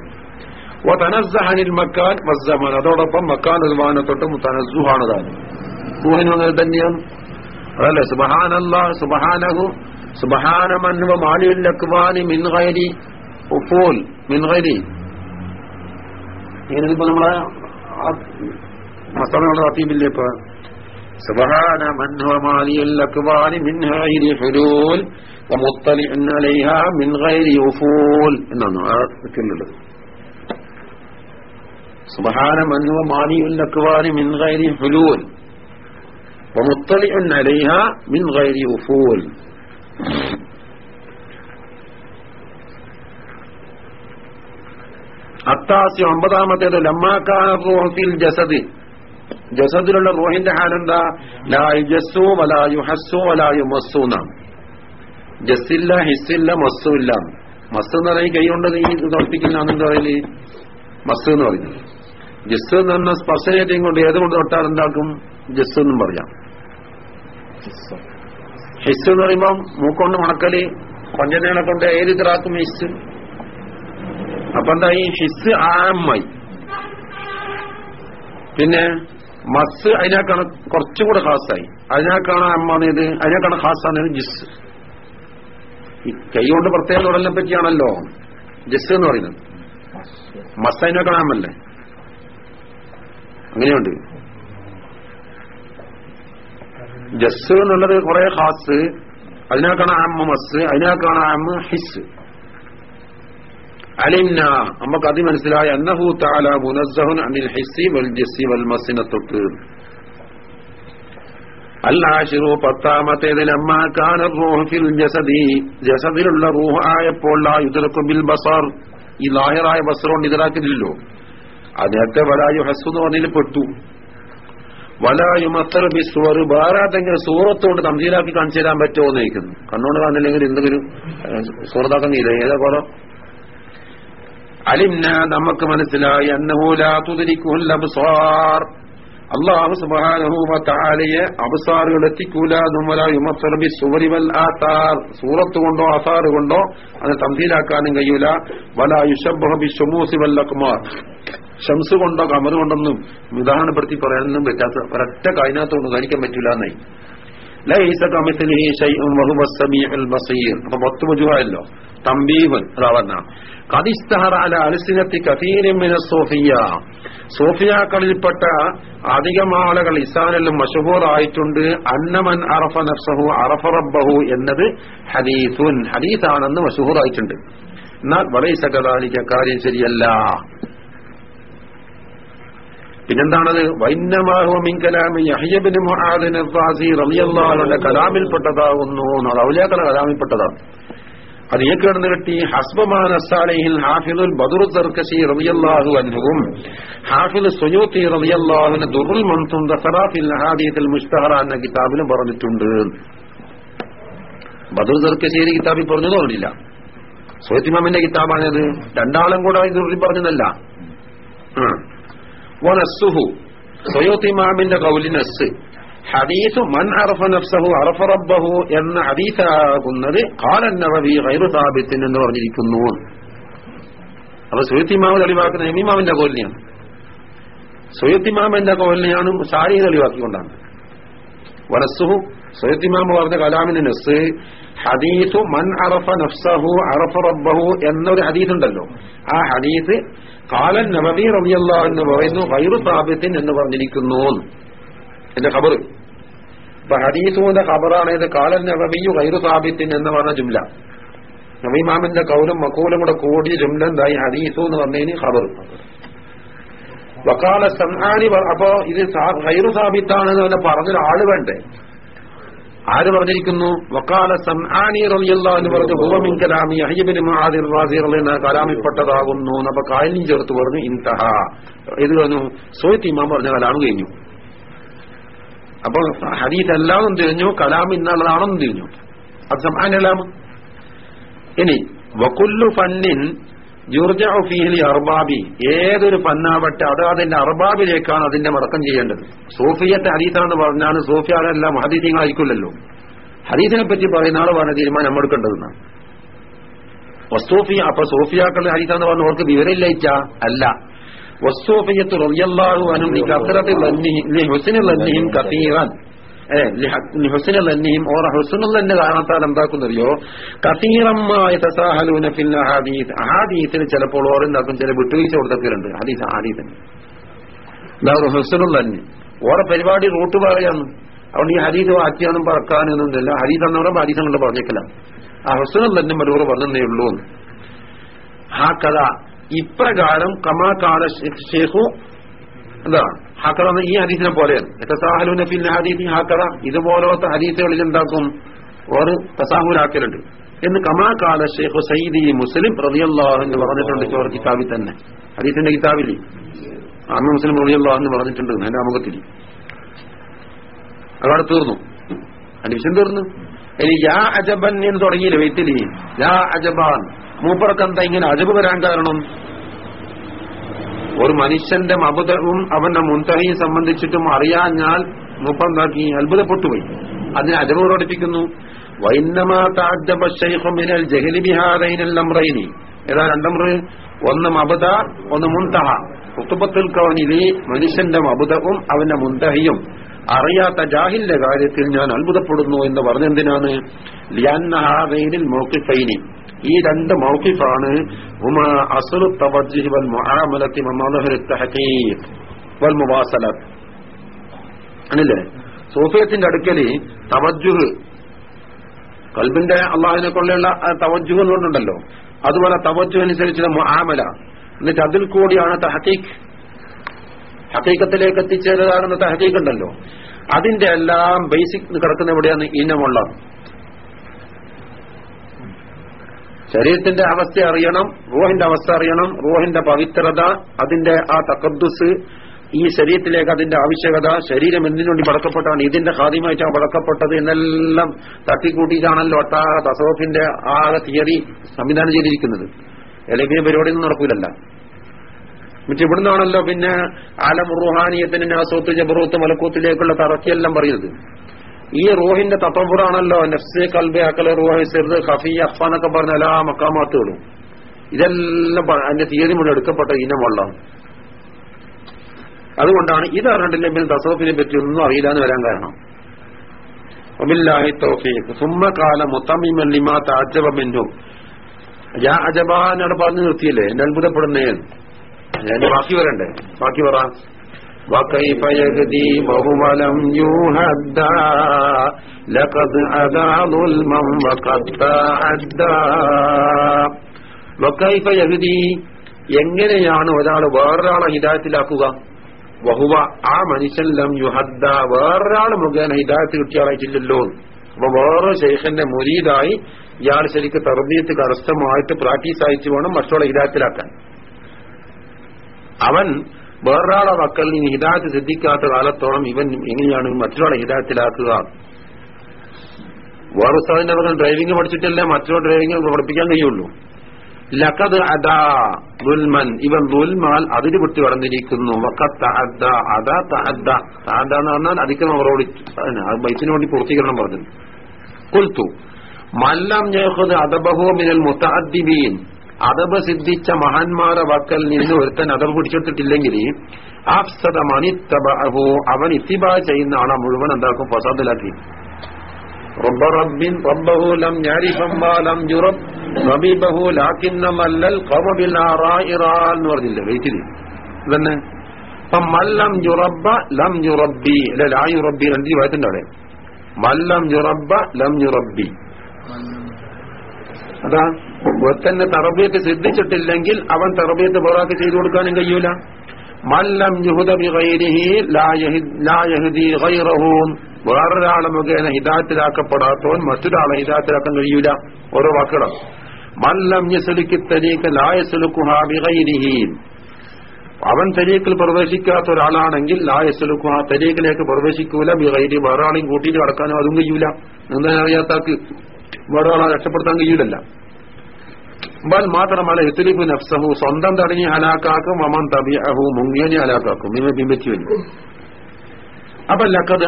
വ തനസ്സഹനിൽ മക്കാൻ വസ്സമൻ. അതോടൊപ്പം മക്കാൻ ഒരുവാനെ തൊട്ടും തനസ്സുഹാണ് താൻ ഊഹനും അങ്ങനെ തന്നെയാണ്. അതല്ലേ? സുബ്ഹാനല്ലാഹ് സുബ്ഹാനഹു സുബഹാന മൻഹുവ മാലിയുൽ അക്വാനി മിൻ ഗൈരി ഉഫൂൽ മിൻ ഗൈരി ഇങ്ങനെയിപ്പോ നമ്മളെ മസ്തറയുടെ അത്തീമില്ലേ ഇപ്പൊ സുബഹാന മൻഹുവ മാലിയുൽ അക്വാനി മിൻ ഗൈരി ഹുലൂൽ ومطلع عليها من غير وفول എന്നാണ് ആ ദിക്കിലുള്ളത് سبحان من هو مالي الأكوان من غير حلول ومطلع عليها من غير وفول അത്താസി ഒമ്പതാമത്തേത് ലമ്മാക്കാഫിൽ ജസദ്. ജസദിലുള്ള റോഹിന്റെ ഹാലെന്താ? ലായു ജസ്സു വലായു ഹസ്സു വലായു മസ്സു എന്നാണ് ജസ്സില്ല ഹിസ്സില്ല മസ്സു ഇല്ല. മസ് എന്ന് പറയും കൈ കൊണ്ട് നീ തോൽപ്പിക്കുന്ന എന്താ പറയൽ? മസ് എന്ന് പറയുന്നത്. ജസ് എന്ന് പറഞ്ഞ സ്പർശനേറ്റയും കൊണ്ട് ഏതുകൊണ്ട് തൊട്ടാൽ എന്താക്കും? ജസ് എന്നും പറയാം. ഹിസ് എന്ന് പറയുമ്പോ മൂക്കൊണ്ട് മണക്കൽ പഞ്ചനേളെ കൊണ്ട് ഏത് ഇതാക്കും ഹിസ് അപ്പൊ എന്താ ഈ ഹിസ് ആമായി? പിന്നെ മസ് അതിനേക്കാണ് കുറച്ചുകൂടെ ഹാസായി. അതിനേക്കാണ് അമ്മാണേത് അതിനേക്കാണ് ഹാസാണേത് ജിസ് ഈ കൈ കൊണ്ട് പ്രത്യേക തൊടലിനെ പറ്റിയാണല്ലോ ജിസ് എന്ന് പറയുന്നത്. മസ് അതിനേക്കാണ് അമ്മല്ലേ അങ്ങനെയുണ്ട്. ജസ് എന്നുള്ളത് കുറെ ഹാസ് അതിനാക്കാണ് അമ്മ മസ് അതിനാക്കാണ് അമ്മ ഹിസ്. അലിംന നമുക്ക് അത് മനസ്സിലായ അന്നഹു താല മുനസ്സഹുൻ അനിൽ ഹിസ്സി വൽ ജസ്സി വൽ മസിനെ തൊട്ട് അല്ലാശിറു പത്താമത്തേത് ലമ്മാക്കാന റൂഹ് ഫിൽ ജസദി. ജസദിലുള്ള റൂഹ് ആയപ്പോൾ ലാ യുദ്റക്കു ബിൽ ബസർ. ഈ ലാഹിറായ ബസറുകൊണ്ട് കൊണ്ട് ഇതിലാക്കുന്നില്ലല്ലോ അതിനകത്തെ വലായു ഹസ് എന്ന് പറഞ്ഞതിൽ പെട്ടു. വലായു മത്തർ ബിസ്വർ വേറെ ഏതെങ്കിലും സൂറത്തോട് തമ്പീലാക്കി കാണിച്ചു തരാൻ പറ്റുമോ എന്ന് ചോദിക്കുന്നു. കണ്ണോട് കാണില്ലെങ്കിൽ എന്തെങ്കിലും സൂറത്താക്കുന്നില്ല ഏതാ പോലെ അലിംന നമുക്ക് മനസ്സിലായി. അന്നഹൂലാതുതിരിക്കുൽ അബ്സാർ. അള്ളാഹു സുബ്ഹാനഹു താലയെ എത്തിക്കൂല വലായുമത്തർ സുവരിവൽ വൽ ആതാർ സൂറത്ത് കൊണ്ടോ ആസാറ് കൊണ്ടോ അത് തമ്പീലാക്കാനും കഴിയൂല. വല യുഷബി ഷുമൂസി അഖ്മാർ ഷംസ് കൊണ്ടോ കമർ കൊണ്ടൊന്നും ഉദാഹരണപ്പെടുത്തി പറയാനൊന്നും പറ്റാത്ത ഒരൊറ്റ കായനകത്തോട് കാണിക്കാൻ പറ്റൂല എന്നായി. അപ്പൊ സോഫിയാക്കളിൽപ്പെട്ട അധികം ആളുകൾ ഇസാനിലും മഷഹൂർ ആയിട്ടുണ്ട് അന്നമൻ അറഫ നഫ്സഹു അറഫ റബ്ബഹു എന്നത് ഹദീസുൻ. ഹദീസാണെന്ന് മഷഹൂർ ആയിട്ടുണ്ട് എന്നാൽ വളരെ കദാലിക കാര്യം ശരിയല്ല. പിന്നെന്താണത്? റളിയല്ലാഹുവിന്റെ കലാമിൽപ്പെട്ടതാകുന്നു അത് ഔലിയാക്കളുടെ കലാമിൽപ്പെട്ടതാണ്. അത് ഈ കിടന്ന് കിട്ടി? ഹസ്ബമാൻ അസാലഹിൽ ഹാഫിദുൽ ബദുർ തർക്കശി റബിയല്ലാഹു അൻഹുവും ഹാഫിദ് സുയൂത്തി റബിയല്ലാഹുവിന് ദുർൽ മൻസും ദസറാഫിൽ ഹാദിയത്തിൽ മുസ്തഹറ എന്ന കിതാബിലും പറഞ്ഞിട്ടുണ്ട്. ബദുർ സർക്കശേരി കിതാബിൽ പറഞ്ഞു തോന്നില്ല സുഹത്തിമാമിന്റെ കിതാബാണിത്. രണ്ടാളും കൂടെ ഇതിൽ പറഞ്ഞതല്ല. വനസ്സുഹു സൊയോത്തിമാമിന്റെ കൗലിനസ് ഹദീസു മൻ അറഫ നഫ്സഹു അറഫ റബ്ബഹു എന്ന ഹദീസാകുന്നത് കാലൻ നവവി ഗൈറു സാബിത്തിൻ എന്ന് പറഞ്ഞിരിക്കുന്നു. അപ്പൊ സുയത്തിമാവ് തെളിവാക്കുന്ന എമിമാവിന്റെ കോലിനെയാണ്. സുയത്തിമാമിന്റെ കോലിനെയാണ് സാരി തെളിവാക്കിക്കൊണ്ടാണ്. വനസ്സുഹു സുയത്തിമാമ പറഞ്ഞ കലാമിന്റെ നസ്. ഹദീസു മൻ അറഫ നഫ്സഹു അറഫ റബ്ബഹു എന്നൊരു ഹദീസ് ഉണ്ടല്ലോ ആ ഹദീസ് കാലൻ നബി റബിയല്ല എന്ന് പറയുന്നു വൈറു സാബിത്തിൻ എന്ന് പറഞ്ഞിരിക്കുന്നു എന്റെ ഖബർ. ഇപ്പൊ ഹരീസുവിന്റെ ഖബറാണ് ഇത്. കാലൻ നബിയു വൈറു സാബിത്തിൻ എന്ന് പറഞ്ഞ ജുംല. നബീമാമിന്റെ കൗലും മക്കൂലും കൂടെ കൂടിയ ജുംല എന്തായി? ഹദീസു എന്ന് പറഞ്ഞതിന് ഖബർ. വക്കാല സംഹാനി അപ്പോ ഇത് വൈറു സാബിത്താണെന്ന് പറഞ്ഞ പറഞ്ഞൊരാൾ വേണ്ടേ? ആര് പറഞ്ഞിരിക്കുന്നു? വക്കാല റളിയല്ലാഹു അൻഹു പറഞ്ഞു ഹുവമിൻ കലാമി യഹ്യബിൻ മുആദിർ റാസി റളിയല്ലാഹു കലാമിൽപ്പെട്ടതാകുന്നു. അപ്പൊ കാലിൻ ചേർത്ത് പറഞ്ഞു ഇൻതഹ. ഇത് പറഞ്ഞു സോയത്ത് ഇമാം പറഞ്ഞ കലാം കഴിഞ്ഞു. അപ്പൊ ഹദീസ് എല്ലാതും തിരിഞ്ഞു കലാം ഇന്നുള്ളതാണെന്നും തിരിഞ്ഞു അത് സംആൻ കലാം ഇനി വകുല്ലു ഫന്നിൻ യുർജഉ ഫീഹി അർബാബി. ഏതൊരു പന്നാവട്ടെ അത് അതിന്റെ അർബാബിലേക്കാണ് അതിന്റെ മടക്കം ചെയ്യേണ്ടത്. സൂഫിയത്തെ ഹദീസാണെന്ന് പറഞ്ഞാൽ സൂഫിയാരെല്ലാം ഹദീസിങ്ങളായിരിക്കില്ലല്ലോ ഹദീസിനെ പറ്റി പറയുന്ന ആൾ പറഞ്ഞ തീരുമാനം എടുക്കേണ്ടതെന്നാണ് വസ്തൂഫിയ അപ്പൊ സൂഫിയാക്കളുടെ ഹദീസാന്ന് പറഞ്ഞ അവർക്ക് വിവരമില്ലയിച്ച അല്ല. വസ്തൂഫിയത്ത് റളിയല്ലാഹു അൻഹു ലി കസറത്തി ഹുസ്നി കസീറൻ. ഏ ഹുസനുൽ തന്നെയും ഓറ തന്നെ കാരണത്താൽ എന്താക്കുന്നറിയോ? കസീറമായ തസാഹലൂന ഫിൽ അഹാദീസ്. അഹാദീസിന് ചിലപ്പോൾ ഓർ എന്താക്കും? ചില വിട്ടുവീഴ്ച കൊടുത്തൊക്കെയുണ്ട് ഹദീസ് അഹാദീസിന് എന്താ ഒരു തന്നെ ഓറെ പരിപാടി റൂട്ട് പറയാന്ന്. അതുകൊണ്ട് ഈ ഹരീത് വാക്യാന്നും പറക്കാനൊന്നുമില്ല ഹരീത് എന്ന് പറയുമ്പോൾ ഹരീത് കൊണ്ട് പറഞ്ഞേക്കില്ല. ആ ഹുസനുൽ തന്നെ മരൂർ പറഞ്ഞേ ഉള്ളൂ ആ കഥ. ഇപ്രകാരം കമാ കാല ശേഖു എന്താ? ഹാക്കറ ഈ ഹദീസിനെ പോലെയാണ് തസാഹലു ഫിൽ ഹദീസി ഹാക്കറ. ഇതുപോലത്തെ ഹദീസുകളിൽ എന്താക്കും? ഓർ തസാഹുലാക്കലുണ്ട്. എന്ന് കമാ കാല ഷെയ്ഖ് സയ്യിദി മുസ്ലിം റളിയല്ലാഹു എന്ന് പറഞ്ഞിട്ടുണ്ട് ചോർ കിതാബിൽ തന്നെ. ഹദീസിന്റെ കിതാബിൽ അന്ന് മുസ്ലിം റളിയല്ലാഹു എന്ന് പറഞ്ഞിട്ടുണ്ട്. എന്റെ അമുഖത്തിൽ അതവിടെ തീർന്നു. ഹദീസും തീർന്നു. ഇനി യാ അജബൻ എന്ന് തുടങ്ങിയില്ല വെയ്ത്തിൽ യാ അജബാൻ. മൂപ്പറക്കെന്താ ഇങ്ങനെ അജബ് വരാൻ കാരണം? ഒരു മനുഷ്യന്റെ മബുദവും അവന്റെ മുൻതഹയും സംബന്ധിച്ചിട്ടും അറിയാഞ്ഞാൽ നോക്കി അത്ഭുതപ്പെട്ടുപോയി. അതിനെ അജവ് പ്രകടിപ്പിക്കുന്നു വൈന്നമാ താജബ ശൈഖു മിനൽ ജഹലി ബിഹാദൈനൽ അംറൈനി. ഏതാ രണ്ടമ്ര ഒന്ന് മബുദ ഒന്ന് മുൻതഹ. കുത്തുബത്തുൽ കവനിലെ മനുഷ്യന്റെ മബുദവും അവന്റെ മുൻതഹയും. അറിയാത്ത ജാഹിലിന്റെ കാര്യത്തിൽ ഞാൻ അത്ഭുതപ്പെടുന്നു എന്ന് പറഞ്ഞെന്തിനാണ്? ലിയാന്നഹാദൈനിൽ മൗക്കിഫൈനി ഈ രണ്ട് മൗക്കിഫാണ് ഉമ അസുലു التوجه വമദഹരി തഹഖീഖ് വൽ മുവാസലത്ത് അല്ലേ സൂഫിയത്തിന്റെ അടുക്കൽ തവജുഹ് കൽബിന്റെ അള്ളാഹിനെ കൊണ്ടുള്ള എന്ന് എന്നുകൊണ്ടുണ്ടല്ലോ അതുപോലെ തവജ്ജുഹ് അനുസരിച്ചുള്ള മുആമല. എന്നിട്ട് അതിൽ കൂടിയാണ് തഹഖീഖ്. ഹക്കീക്കത്തിലേക്ക് എത്തിച്ചേരുന്നതാണെന്ന് തഹക്കീഖ് ഉണ്ടല്ലോ. അതിന്റെ എല്ലാം ബേസിക് കിടക്കുന്ന എവിടെയാണ്? ഇനമുള്ള ശരീരത്തിന്റെ അവസ്ഥ അറിയണം റൂഹിന്റെ അവസ്ഥ അറിയണം റൂഹിന്റെ പവിത്രത അതിന്റെ ആ തക്കദ്ദുസ് ഈ ശരീരത്തിലേക്ക് അതിന്റെ ആവശ്യകത ശരീരം എന്തിനുവേണ്ടി പടക്കപ്പെട്ടാണ് ഇതിന്റെ ഹാദ്യമായിട്ടാണ് പടക്കപ്പെട്ടത് എന്നെല്ലാം തട്ടിക്കൂട്ടിയിട്ടാണല്ലോ ഒട്ടാ തസോഫിന്റെ ആകെ തിയറി സംവിധാനം ചെയ്തിരിക്കുന്നത്. അല്ലെങ്കിൽ പരിപാടിയൊന്നും നടക്കൂലല്ല. മറ്റേ ഇവിടുന്നാണല്ലോ പിന്നെ ആലം റുഹാനിയത്തിന് നാസോത്ത് ജബറൂത്ത് മലക്കൂത്തിലേക്കുള്ള തറക്കിയെല്ലാം പറയുന്നത്. ഈ റൂഹിന്റെ തത്വപുറാണല്ലോ നഫ്സ് കൽബെ അക്കല റൂഹ് സിർദ് ഖഫി അഫ എന്നൊക്കെ പറഞ്ഞ എല്ലാ മക്കാമാത്തുകളും. ഇതെല്ലാം അതിന്റെ തീയതി മുഴുവൻ എടുക്കപ്പെട്ട ഇനമുള്ള അതുകൊണ്ടാണ് ഇത് അറിഞ്ഞിട്ടില്ലെങ്കിൽ തസോഫിനെ പറ്റി ഒന്നും അറിയില്ല എന്ന് വരാൻ കാരണം. മിൻഹു. യാ അജബാനോട് പറഞ്ഞു നിർത്തിയില്ലേ? എന്നെ അത്ഭുതപ്പെടുന്നേ. ബാക്കി വരണ്ടേ? ബാക്കി പറ. وكيف يهدي وهو لم يهدى لقد أدى ظلما وقد تعدى وكيف يهدي എങ്ങനെയാണ് ഒരാൾ വേറൊരാളെ ഹിദായത്തിലാക്കുക വഹുവ ആ മനുഷ്യൻ ലം യുഹദ്ദ വേറൊരാൾ മുഖേന ഹിദായത്ത് കിട്ടിയാളായിട്ടില്ലല്ലോ അപ്പൊ വേറെ ശേഖന്റെ മുരീതായി ഇയാൾ ശരിക്ക് തർബീയത്ത് കരസ്ഥമായിട്ട് പ്രാക്ടീസ് അയച്ചു വേണം മറ്റുള്ള ഹിദായത്തിലാക്കാൻ അവൻ വേറൊരാളെ മക്കൾ നിന്ന് ഹിദായത്ത് സിദ്ധിക്കാത്ത കാലത്തോളം ഇവൻ എങ്ങനെയാണ് മറ്റൊരാളെ ഹിദായത്തിലാക്കുക. വേറെ ഉസ്താദിന്റെ മകൻ ഡ്രൈവിംഗ് പഠിച്ചിട്ടല്ലേ മറ്റൊരു ഡ്രൈവിംഗ് പഠിപ്പിക്കാൻ കഴിയുള്ളൂ. ലക്കത് അദാ ദുൽമൻ. ഇവൻ ദുൽമാൽ അതിര് വിട്ട് കടന്നിരിക്കുന്നു എന്ന് പറഞ്ഞാൽ അധികം അവരോട് ബൈസിന് വേണ്ടി പൂർത്തീകരണം പറഞ്ഞു കൊൽത്തു മല്ലം ഞാൻ അദബഹു മിനൽ മുത്തഅദ്ദിബീൻ. അതബ് സിദ്ധിച്ച മഹാന്മാരെ വക്കൽ നിന്ന് ഒരുത്തൻ അതബ് പിടിച്ചെടുത്തിട്ടില്ലെങ്കിൽ ആഫ്സദ മണിത്തബഹു അവൻ ഇത്തിബാ ചെയ്യുന്ന ആളെ മുഴുവൻ എന്താക്കും ഫസാദിലാക്കി رب رب ربه لم يعرف ما لم يرب ربيبه لكن مل القوم بالآراء راء എന്ന് പറഞ്ഞില്ലേ വെയിറ്റില് ഇതന്നെ അപ്പൊ മല്ലം യുറബ ലം യുറബി അല്ലെ ലാ യുറബി രണ്ട് വായത്തിന്റെ അവിടെ മല്ലം യുറബ ലം യുറബി അതാ തന്നെ തറബിയത്ത് സിദ്ധിച്ചിട്ടില്ലെങ്കിൽ അവൻ തറബിയത്ത് വേറാക്ക് ചെയ്തു കൊടുക്കാനും കഴിയൂല. മല്ലം വേറൊരാളെ മുഖേന ഹിതാത്തിലാക്കപ്പെടാത്തവൻ മറ്റൊരാളെ ഹിതാത്തിലാക്കാൻ കഴിയൂല. ഓരോ വാക്കുകളും. മല്ലം യസ്ലുക്കി തരീക്ക് അവൻ തരീക്കിൽ പ്രവേശിക്കാത്ത ഒരാളാണെങ്കിൽ ലായസുലുക്കുഹ തരീക്കിലേക്ക് പ്രവേശിക്കൂല ബിഹൈരി വേറെ ആളെയും കൂട്ടിയിട്ട് കടക്കാനോ അതും കഴിയൂല. എന്താ അറിയാത്താക്ക് വേറെ ആളെ രക്ഷപ്പെടുത്താൻ കഴിയൂലല്ല. ബൽ മാത്രമല്ല എത്തിലിപ്പ് നഫ്സഹു സ്വന്തം തടഞ്ഞ് ഹലാക്കാക്കും വമൻ തബിഅഹു മുങ്ങിയനെ ഹലാക്കാക്കും. ഇവ പിമ്പറ്റി വരും അപ്പൊ ലക്കത്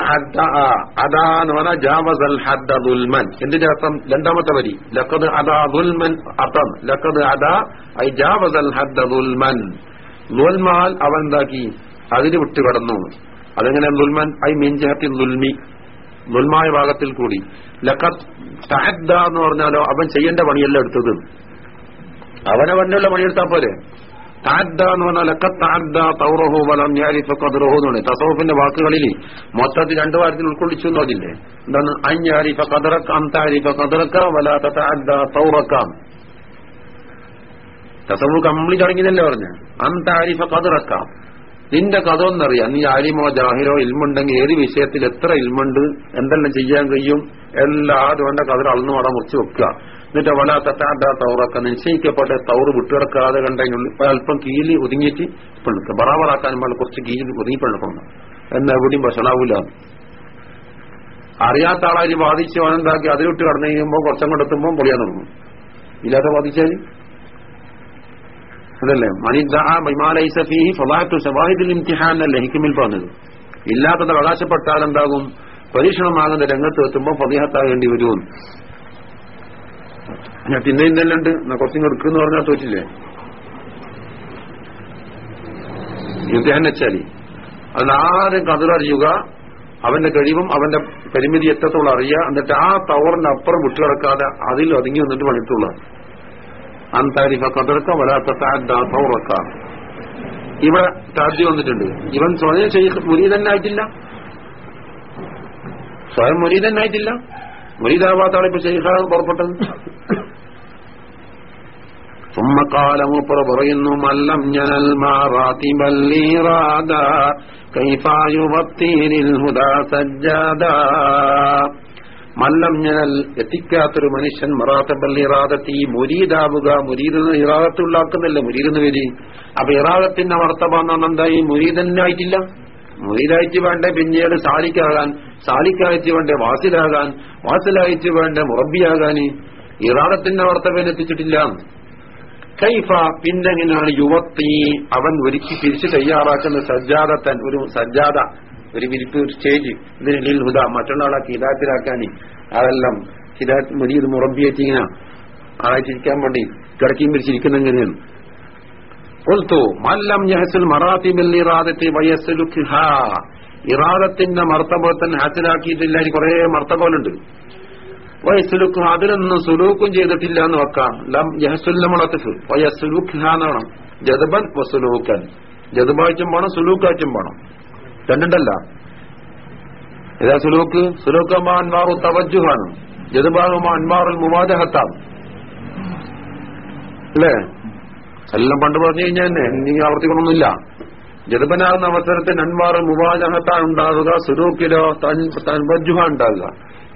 എന്ന് പറഞ്ഞാൽ ജാവസൽ എന്തിന്റെ അർത്ഥം? രണ്ടാമത്തെ വരി. ലക്കത് അദാ ദുൽമൻ അർത്ഥം. ലക്കത് അദാ ഐ ജാവസൽ ഹദ്ദ ദുൽമൻ. ദുൽമാൽ അവൻ എന്താക്കി? അതിന് വിട്ടുകടന്നു. അതെങ്ങനെ? ദുൽമൻ ഐ മിൻജഹത്തി ദുൽമി. ദുൽമായ ഭാഗത്തിൽ കൂടി. ലക്കത് തഹദ്ദ എന്ന് പറഞ്ഞാലോ അവൻ ചെയ്യേണ്ട പണിയല്ല എടുത്തത്. അവനവനുള്ള പണിയെടുത്താൽ പോരെ. താദ്ദ എന്ന് പറഞ്ഞാൽ തൗറഹു വലം ഞാരിഫ കദറഹു എന്ന് പറയും. തസൗഫിന്റെ വാക്കുകളിൽ മൊത്തത്തിൽ രണ്ടു കാര്യത്തിൽ ഉൾക്കൊള്ളിച്ചു എന്നതില്ലേ എന്താണ്? അഞ്ഞാരിഫ കദറക്ക താരിഫ കദറക്ക വല താദ്ദ തൗറക്കാം തസവ് കംപ്ലീറ്റ് അടങ്ങിയതല്ലേ പറഞ്ഞു? അന്താരിഫ കദറക്കാം നിന്റെ കഥ ഒന്നറിയാം. നീ ആലിമോ ജാഹിരോ ഇൽമുണ്ടെങ്കിൽ ഏത് വിഷയത്തിൽ എത്ര ഇൽമുണ്ട് എന്തെല്ലാം ചെയ്യാൻ കഴിയും എല്ലാ അതുകൊണ്ട് കഥ അളന്നു അവിടെ മുറിച്ച് വെക്കുക. എന്നിട്ട് വല തട്ടാണ്ട തൗറക്ക നിശ്ചയിക്കപ്പെട്ട തൗറ് വിട്ടുകിടക്കാതെ കണ്ടതിനുള്ളിൽ അല്പം കീലി ഒതുങ്ങിയിട്ട് പെണ്ണുക്കുക ബറാബറാക്കാൻ പാടില്ല കുറച്ച് കീലി ഒതുങ്ങി പെണ്ണുക്കണം എന്ന് എവിടെയും ഭക്ഷണാവൂല അറിയാത്ത ആളായി ബാധിച്ച് അവനെന്താക്കി? അതിലിട്ട് കടന്നു കഴിയുമ്പോൾ കുറച്ചും കൊണ്ടെത്തുമ്പോൾ പൊളിയാൻ തുടങ്ങും. ഇല്ലാതെ ബാധിച്ചാൽ അതല്ലേ? എന്നല്ലേ ഹിക്കുമിൽ പറഞ്ഞത്. ഇല്ലാത്തത് അവകാശപ്പെട്ടാൽ എന്താകും? പരീക്ഷണമാകുന്ന രംഗത്ത് എത്തുമ്പോൾ ഫതിഹത്താകേണ്ടി വരുമെന്ന് ഞാൻ പിന്നെ ഇന്നല്ലുണ്ട് എന്നാ കുറച്ചും എടുക്കുന്ന് പറഞ്ഞാൽ തോറ്റില്ലേ? ഇംതിഹാൻ അതിന് ആരും കതിരറിയുക. അവന്റെ കഴിവും അവന്റെ പരിമിതി എത്രത്തോളം അറിയുക. എന്നിട്ട് ആ ടവറിന്റെ അപ്പുറം വിട്ടുകിടക്കാതെ അതിൽ ഒതുങ്ങി വന്നിട്ട് പണിത്തുള്ള അന്താരിഫ കതിർക്ക വരാത്ത തൗറക്ക ഇവിടെ താദ്യ വന്നിട്ടുണ്ട്. ഇവൻ സ്വയം ചെയ്യ മുരീതന്നായിട്ടില്ല സ്വയം മുരീതന്നായിട്ടില്ല മുരീദാവാത്താണ് ഇപ്പൊ ശൈഖാണ് പുറപ്പെട്ടത്. മൂപ്പർ പറയുന്നു മല്ലം ഞനൽ മാറാത്തിബല്ലീറാദ കൈഫായുവത്തീനിൽ ഹുദാ സജ്ജാദ. മല്ലം ഞനൽ എത്തിക്കാത്തൊരു മനുഷ്യൻ മറാത്തബൽ ഇറാദത്തി മുരീദാവുക മുരീദ് ഇറാദത്തുള്ളാക്കുന്നില്ല മുരീദെന്ന് വരി. അപ്പൊ ഇറാദത്തിന്റെ വർത്തമാനം എന്ന് പറഞ്ഞാൽ മുരീദന്നായിട്ടില്ല. മുരീദായിട്ട് വേണ്ട പിന്നീട് സാലിക്കാകാൻ സാലിക്കായിട്ട് വേണ്ട വാസിലാകാൻ വാസിലായിട്ട് വേണ്ട മുറബിയാകാൻ ഇറാദത്തിന്റെ വർത്തമാനം എത്തിച്ചിട്ടില്ല. കൈഫ പിന്നെങ്ങനെയാണ് യുവത്തി? അവൻ ഒരുക്കി പിരിച്ച് തയ്യാറാക്കുന്ന സജ്ജാദത്തൻ ഒരു സജ്ജാത ഒരു വിരിപ്പ് ഒരു സ്റ്റേജ്. ഇതിനിടയിൽ ഹുദ മറ്റൊരാളെ ഹിദാത്തിലാക്കാൻ അതെല്ലാം ഹിദാത്ത് മുരീദ് മുറമ്പിയെത്തിങ്ങനെ ഇങ്ങനെ ആളായിട്ടിരിക്കാൻ വേണ്ടി കിടക്കിയും പിരിച്ചിരിക്കുന്ന എങ്ങനെയാണ്? കൊൽത്തു മല്ലം യഹസുൽ മറാത്തിബിൽ ഇറാദത്തി വയസ്സുലുഖ ഇറാദത്തിന്റെ മർത്തബത്തൻ ഹാസിലാക്കിയിട്ടില്ല ഇനി കുറെ മർത്തബോലുണ്ട് വയസ്സുലുഖ് അതിലൊന്നും സുലൂക്കും ചെയ്തിട്ടില്ല എന്ന് വെക്കാം ലം യഹസുല്ലമുളത്തിഫ് വയസ്സുലുഖ് എന്നാണ് ജതുബൻ വസുലൂക്കൻ ജതുബാഴ്ചും പോണം സുലൂക്കാഴ്ചും പോണം രണ്ടുണ്ടല്ല ഏതാ സുലൂക്ക് സുലൂക്കമ്മ അൻവാറു തവജുഹാണ് ജതുബാഹുമ അൻമാറുൽ മുവാജഹത്താണ് അല്ലേ എല്ലാം പണ്ട് പറഞ്ഞു കഴിഞ്ഞാൽ തന്നെ ഇനി ആവർത്തിക്കണമൊന്നുമില്ല ജതുബനാകുന്ന അവസരത്തിൽ അൻവാറ് മുവാജഹത്താണ് ഉണ്ടാവുക സുലൂക്കിലോ തൻവജുഹ ഉണ്ടാവുക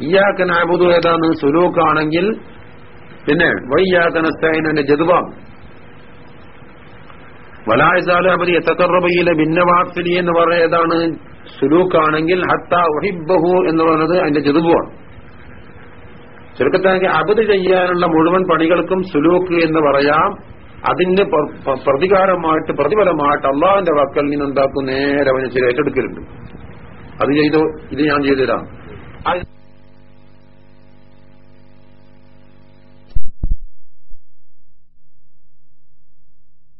ഇയാക്കൻ ഏതാണ് സുലൂക്കാണെങ്കിൽ പിന്നെ വയ്യാക്കനസ്തൈനെ ജതുബാണ്. വലായസാല അവർ എത്തക്കറബയിലെ ഭിന്നവാത്സലി എന്ന് പറയുന്ന ഏതാണ്? സുലൂക്കാണെങ്കിൽ ഹത്ത ഒഹിബഹു എന്ന് പറയുന്നത് അതിന്റെ ജതുവാണ് ചുരുക്കത്താണെങ്കിൽ അബദ് ചെയ്യാനുള്ള മുഴുവൻ പണികൾക്കും സുലൂക്ക് എന്ന് പറയാം. അതിന് പ്രതികാരമായിട്ട് പ്രതിഫലമായിട്ട് അള്ളാഹിന്റെ വക്കൽ നിന്നുണ്ടാക്കും നേരെ അവനെ ചില ഏറ്റെടുക്കലുണ്ട്. അത് ചെയ്തു ഇത് ഞാൻ ചെയ്തുതരാം